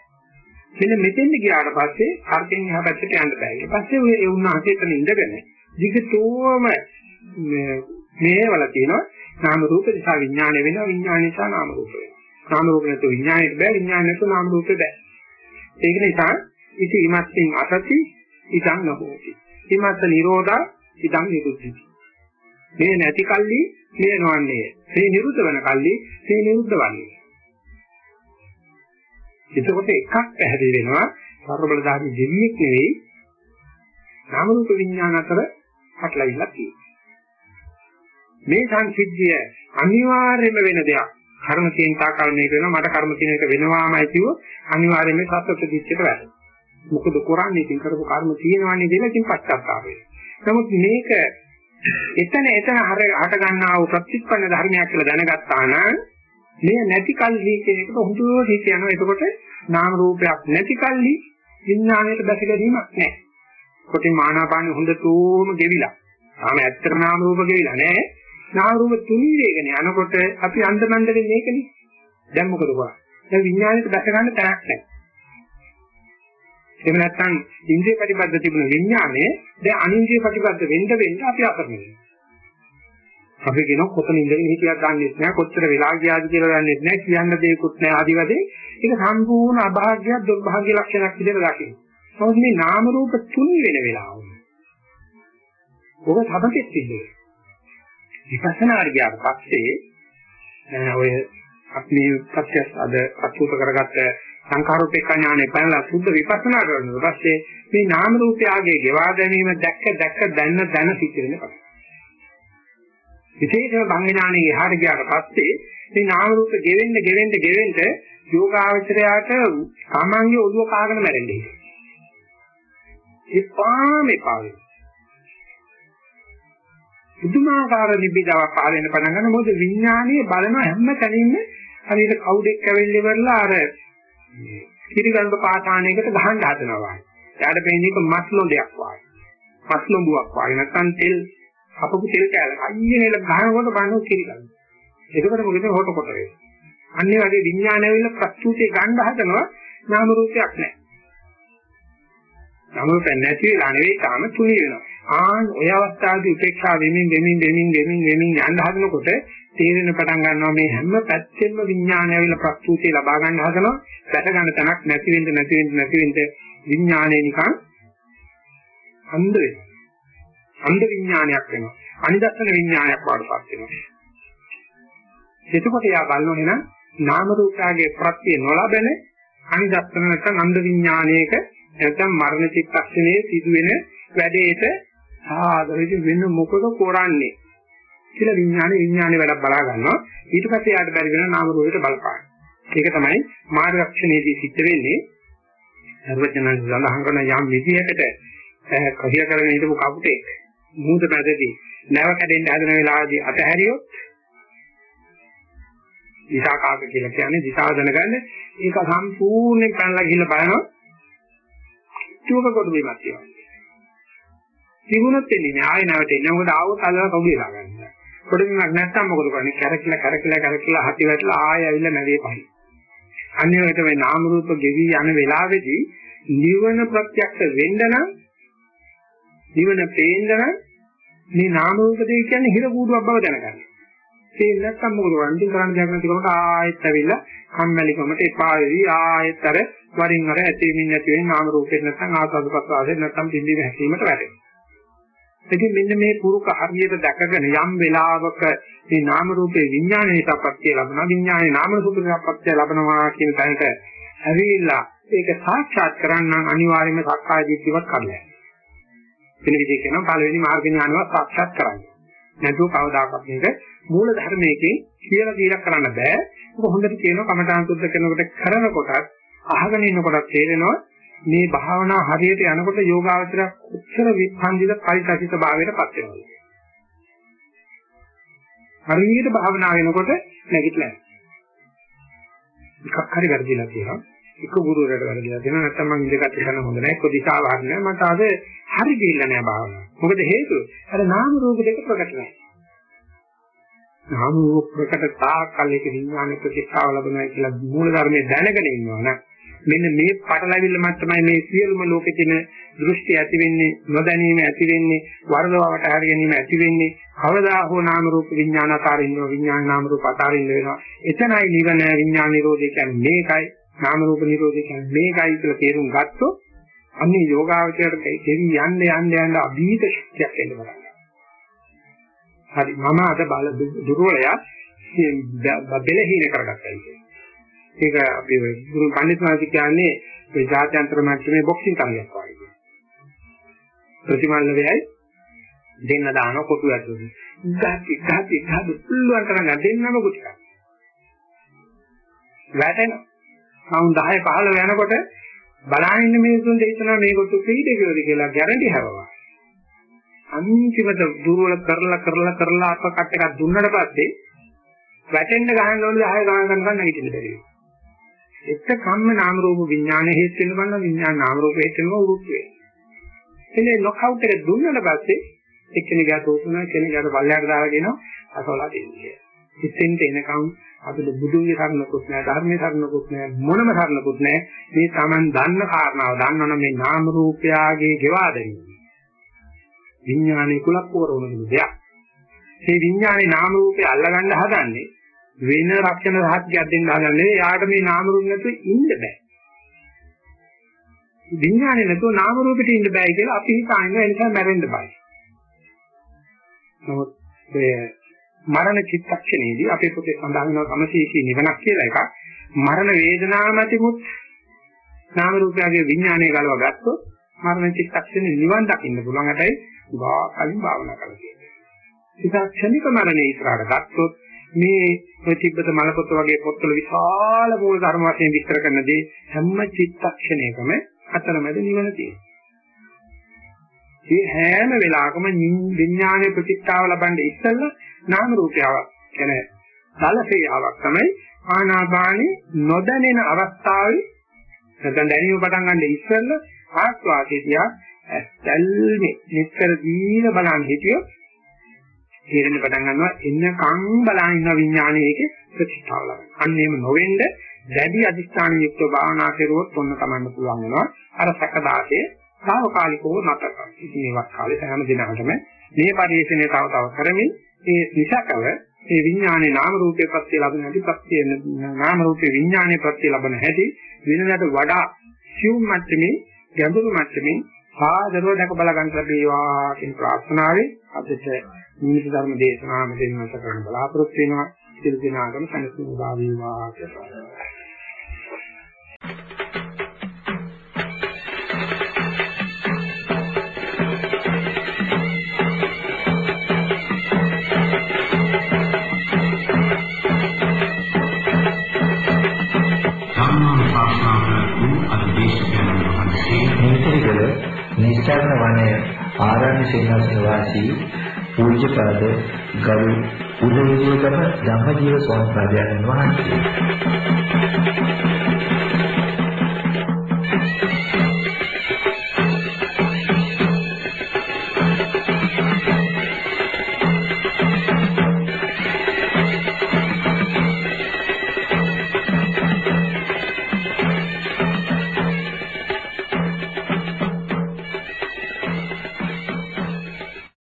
මෙන්න මෙතෙන්ද ගියාට පස්සේ අර්ථයෙන් එහා පැත්තට යන්න බෑ. ඊට පස්සේ ඔය ඒ උන්වහන්සේ එතන ඉඳගෙන දිගටම මේවල තියෙනවා නාම රූප නිසා විඥානය වෙනවා විඥාන නිසා නාම රූප වෙනවා. නාම රූප නැතුව විඥානයට බෑ විඥාන නැතුව නාම රූපෙ බෑ. ඒක නිසා ඉති ඉමත්ින් අසති ඉදං නහෝති. ඉමත් නිරෝධා ඉදං නිරුද්ධති. මේ නැති කල්ලි මේ නොවන්නේ. මේ නිරුද්ධ වෙන කල්ලි මේ නිරුද්ධ වන්නේ. එතකොට එකක් පැහැදිලි වෙනවා සර්වබලධාරී දෙවියෙක් නෙවෙයි නාම රූප විඥාන අතර පැටලවිලා තියෙනවා. මේ සංසිද්ධිය අනිවාර්යයෙන්ම වෙන දෙයක්. කර්ම තියෙන තාකල් මේක වෙනවා මට කර්ම තියෙන එක වෙනවාමයි කිව්ව අනිවාර්යයෙන්ම සත්‍ය ප්‍රතිච්ඡේද වැඩ. මොකද කරන්නේ ඉතින් කරපු කර්ම තියෙනවනේ දෙල ඉතින් පස්සත්තාප වෙනවා. නමුත් මේක එතන එතන හට ගන්නා වූ ප්‍රතිස්පන්න ධර්මයක් කියලා දැනගත්තා නම් මේ නැති කල්හි කියන එකට හුදුව හිත යනවා. එතකොට නාම රූපයක් නැති කල්හි විඥාණයට බැස ගැනීමක් නැහැ. කොටින් මානාපාන හොඳටම ගෙවිලා. තාම ඇත්තට නාම රූප ගෙවිලා නැහැ. නාම රූප තුනී වේගන යනකොට අපි අන්දමන්ද වෙන්නේ මේකනේ. දැන් මොකද කරන්නේ? දැන් විඥාණයට බැස ගන්න තැනක් නැහැ. එහෙම නැත්නම් ඉන්ද්‍රිය ප්‍රතිබද්ධ තිබුණ විඥානය දැන් අනින්ද්‍රිය ප්‍රතිබද්ධ වෙන්න වෙන්න අපි අකරන්නේ. අපි කියන කොතන ඉඳගෙන හිතියක් ගන්නෙත් නෑ කොච්චර වෙලා ගියාද කියලා දන්නෙත් නෑ කියන්න දෙයක්වත් නෑ ආදි වශයෙන් ඒක සම්පූර්ණ අභාග්‍යයක් දුර්භාග්‍ය ලක්ෂණයක් විදිහට දකින්න. නමුත් මේ නාම රූප තුන් වෙන වෙලාව. ඔබ සමතෙත් ඉන්නේ. විපස්සනාට ගියාට පස්සේ ඔය අපි ප්‍රත්‍යස් අද අත්ූත කරගත්ත සංඛාරෝපේක්ෂ ඥානෙ පැනලා සුද්ධ විපස්සනා කරනකොට පස්සේ මේ නාම රූපයගේ ගෙවා දැමීම දැක්ක දැක්ක දැන්න දැන සිද්ධ වෙනවා. විශේෂම භංග ඥානෙ එහාට ගියාට පස්සේ මේ නාම රූප ගෙවෙන්න ගෙවෙන්න ගෙවෙන්න යෝගාවචරයට සාමාන්‍ය ඔළුව කාගෙන මැරෙන්නේ. එපාම එපා වෙනවා. පුදුමාකාර නිබ්බිදාවක් පහළ වෙන පටන් ගන්න මොකද විඥානීය බලන හැම තැනින්ම හරියට කවුඩෙක් ඇවිල්ලි වෙරලා අර කිරිගල්බ පාඨාණයකට ගහන්න හදනවා වගේ. ඊට පෙන්නේ එක මස්ලොඳයක් වගේ. මස්ලොඹුවක් වගේ නැත්නම් තෙල් අපපු තෙල් කෑල්ල අයියේ නෙල ගහනකොට බලනවා කිරිගල්බ. එතකොට මොකද හොට කොට වෙන්නේ. අන්නේ වගේ විඥාන ඇවිල්ලා ප්‍රස්තුතිය ගන්න හදනවා නාම රූපයක් නැහැ. නාම රූප නැති වෙලා නෙවෙයි තාම තුනී වෙනවා. ආන් ඔය අවස්ථාවේදී උපේක්ෂා වෙමින් වෙමින් වෙමින් වෙමින් වෙමින් යන්න හදනකොට තේරෙන පටන් ගන්නවා මේ හැම පැත්තෙම විඥානය ඇවිල්ලා ප්‍රස්තුතිය ලබා ගන්න හදනවා. දැක ගන්න තැනක් නැති වෙන්න නැති වෙන්න නැති වෙන්න විඥානය නිකන් අන්ධ වෙනවා. අන්ධ විඥානයක් වෙනවා. අනිදස්සන විඥානයක් වඩපත් වෙනවා. එතකොට යා බලනවා එහෙනම් නාම රූපයගේ ප්‍රත්‍ය නොලබන අනිදස්සන නැත්නම් අන්ධ විඥානයක නැත්නම් මරණ චිත්තක්ෂණයේ සිදුවෙන වැඩේට ආදරෙදි වෙන මොකද කරන්නේ කියලා විඥානේ විඥානේ වැඩක් බලා ගන්නවා ඊට පස්සේ යාට බැරි වෙන නාම රූපයට බලපාන. ඒක තමයි මාර්ගක්ෂණයේදී සිද්ධ වෙන්නේ. සර්වඥයන් සඳහන් කරන යම් විදියකට කහිය කරගෙන හිටපු කපුටෙක් මූද මැදදී නැව කැඩෙන්න හදන වෙලාවදී අතහැරියොත් දිශාකාක කියලා කියන්නේ දිශාව දැනගන්න ඒක සම්පූර්ණයෙන් පැනලා ගිහිල්ලා බලනවා චුවක කොට බීමක් තියෙනවා. තිබුණොත් එන්නේ නෑ ආයෙ නැවතෙන්නේ. මොකද ආවොත් අල්ලලා කවුද වෙලා ගන්න. කොට බීමක් නැත්තම් මොකද කරන්නේ? කැරකිලා කැරකිලා කැරකිලා හති වැටලා ආයෙ ඇවිල්ලා නැවේ පහයි. අනිත් එක මේ නාම රූප ගෙවි යන වෙලාවේදී නිවන ප්‍රත්‍යක්ෂ වෙන්න නම් නිවන පේන්න නම් මේ නාම රූප දෙක කියන්නේ හිර කූඩුවක් බව දැනගන්න. ඒ නැත්තම් මොකද වන්දි කරන්න දෙයක් නැති කමට ආයෙත් ඇවිල්ලා කම්මැලිකමට එපා වෙවි ආයෙත් අර වරින් වර ඇතිවෙමින් නැති වෙන නාම රූපෙත් නැත්තම් ආසද්පත් ආසෙත් නැත්තම් පිළිවි හැසීමට වැටෙනවා. ඉතින් මෙන්න මේ පුරුක හරියට දැකගෙන යම් වෙලාවක මේ නාම රූපේ විඥාන නිසපත්තිය ලබනවා විඥානේ නාම රූප නිසපත්තිය ලබනවා කියන තැනට ඇවිල්ලා ඒක සාක්ෂාත් කරගන්න අනිවාර්යයෙන්ම සක්කාය දිට්ඨියක් කරලා. වෙන විදිහට කියනවා පළවෙනි මාර්ග ඥානවත් සාක්ෂාත් කරගන්න. නැතුව කවදාකවත් මේක මූල ධර්මයකින් කියලා දීලා කරන්න බෑ. ඒක හොඳට කියනවා කමඨාන් සුද්ධ කරනකොට කරනකොටත් අහගෙන ඉන්නකොට තේරෙනවා මේ භාවනා හරියට යනකොට යෝගාවචර කොච්චර විස්පන්දිත පරිසසිත භාවයට පත් වෙනවද හරියට භාවනා වෙනකොට නැගිටලා එකක් හරි වැරදිලා තියෙනවා. එක ගුරුවරයෙක් වැරදිලා තියෙනවා. නැත්නම් මම ඉඳගත් කරන හොඳ නැහැ. කො දිශාව හරිනේ. මට අද හරි දෙilla නැහැ භාවනාව. මොකද හේතුව? අර නාම රූප දෙක ප්‍රකට නැහැ. නාම රූප ප්‍රකට තාකල් එක විඥාන ප්‍රතිස්ථාව ලැබෙනවා කියලා මූල ධර්මයේ දැනගෙන ඉන්නවා නම් මෙන්න මේ පටලැවිල්ල මතමයි මේ සියලුම ලෝකෙ තියෙන දෘෂ්ටි ඇති වෙන්නේ නොදැනීම ඇති වෙන්නේ වරදවට හරි ගැනීම ඇති වෙන්නේ කවදා හෝ නාම රූප විඥාන අතරින්නවා විඥාන නාම රූප අතරින් වෙනවා. එතනයි නිවන විඥාන නිරෝධය කියන්නේ මේකයි නාම රූප නිරෝධය කියන්නේ මේකයි කියලා තේරුම් ගත්තොත් අන්නේ යෝගාවචරයට දෙවි යන්න යන්න යන්න අභීත ශක්තියක් එන්න පටන් හරි මම අද බල දුර්වලයා බෙලහීන කරගත්තා කියන්නේ. ඒක අපි ගුරු පඬිතුමාජි කියන්නේ ඒ ජාත්‍යන්තර මට්ටමේ බොක්සිං තරගයක් වගේ. ප්‍රතිමල්ල වෙයි දෙන්න දාන කොටු ඇතුළේ. ගහති ගහති ගහති පුළුවන් තරම් දෙන්නම කුටික. වැටෙන. සවුන් 10 15 යනකොට බලාගෙන ඉන්න මිනිස්සුන්ට හිතනවා මේ කොටු ක්‍රීඩකයෝද කියලා ගැරන්ටි හැවවා. අන්තිමට දුර්වල කරලා කරලා කරලා අප කට එකක් දුන්නට පස්සේ වැටෙන්න ගහන්න ඕනේ 10 ගාන ගන්න නැගිටින්න බැරි වෙනවා. එක කම්ම නාම රූප විඥාන හේතු වෙන බන්න විඥාන නාම රූප හේතු වෙනවා උරුත් වෙනවා. එනේ නොකවුට් එක දුන්නාට පස්සේ එක්කෙනෙක්ගේ තෝතුන කෙනෙක්ගේ පල්ලයට දාලා කියනවා අසවලා දෙන්නේ. ඉතින්ට එනකම් අපිට බුදුන්ගේ සරණකුත් නැහැ ධර්මයේ සරණකුත් නැහැ මොනම සරණකුත් නැහැ මේ Taman දන්න කාරණාව දන්නවනම් මේ නාම රූපයාගේ ගෙවා දැරීම. විඥානයේ කුලක් පොරවන දෙයක්. මේ විඥානේ නාම රූපේ අල්ලගන්න හදන්නේ වෙන රක්ෂණ රහත්යක් දෙන්න හදන්නේ යාට මේ නාම රූප නැතුව ඉන්න බෑ. විඥානේ නැතුව නාම රූපෙට ඉන්න බෑ කියලා අපි හිතන්නේ ඒ නිසා මැරෙන්න බෑ. නමුත් මේ මරණ චිත්තක්ෂණයේදී අපේ පොතේ සඳහන් වෙනවා සමශීෂී නිවනක් කියලා එකක්. මරණ වේදනාව මතිමුත් නාම රූපයගේ විඥානය ගලව ගත්තොත් මරණ චිත්තක්ෂණේ නිවන් දකින්න පුළුවන්. හැබැයි ගා කලින් භාවනා කරලා තියෙනවා. ඒක ක්ෂණික මරණේ ඉස්සරහට ගත්තොත් මේ ප්‍රතිබ්බත මලපොත වගේ පොත්වල විශාල මූල ධර්ම වශයෙන් විස්තර කරන දේ හැම චිත්තක්ෂණයකම අතරමැද නිවන තියෙනවා. මේ හැම වෙලාවකම විඥානයේ ප්‍රතිස්ථාව ලබන්නේ ඉස්සෙල්ලා නාම රූපයාවක් කියන්නේ සලසේයාවක් තමයි ආනාපානේ නොදැනෙන අවස්ථාවේ නැත්නම් දැනීම පටන් ගන්න ඉස්සෙල්ලා ආස්වාදයේ තියා ඇත්තල්මේ නිතර දීන බලන් හිටියොත් තේරෙන්න පටන් ගන්නවා එන්නකම් බලන ඉන්න විඥානයේ ඒකේ ප්‍රතිස්ථාව ලබන. අන්න එහෙම නොවෙන්න දැඩි අධිෂ්ඨාන යුක්තව භාවනා කරුවොත් ඔන්න තමන්න පුළුවන් වෙනවා. අර සැකදාසේ සාවකාලිකව නැතක. ඉතින් මේවත් කාලේ හැම දිනකටම මේ පරිශ්‍රණය තව තව කරමින් ඒ විසකව ඒ විඥානයේ නාම රූපේ ප්‍රත්‍ය ලබන හැටි ප්‍රත්‍ය නාම රූපේ විඥානයේ ප්‍රත්‍ය ලබන හැටි වෙනකට වඩා සියුම් මට්ටමේ ගැඹුරු මට්ටමේ සාදරව දැක බල ගන්න ලැබේවා කියන ප්‍රාර්ථනාවෙන් අදට නිමිති ධර්ම දේශනාව මෙතන නැවත කරන්න බලාපොරොත්තු වෙනවා සියලු දෙනාගම සැනසීම උදා වේවා කියලා. මේකල නිස්සාරණ වනය ආරණ්‍ය සේනාසන වාසී පූජ්‍යපාද ගරු උදේවිදේකම ධම්මජීව ස්වාමීන් වහන්සේ.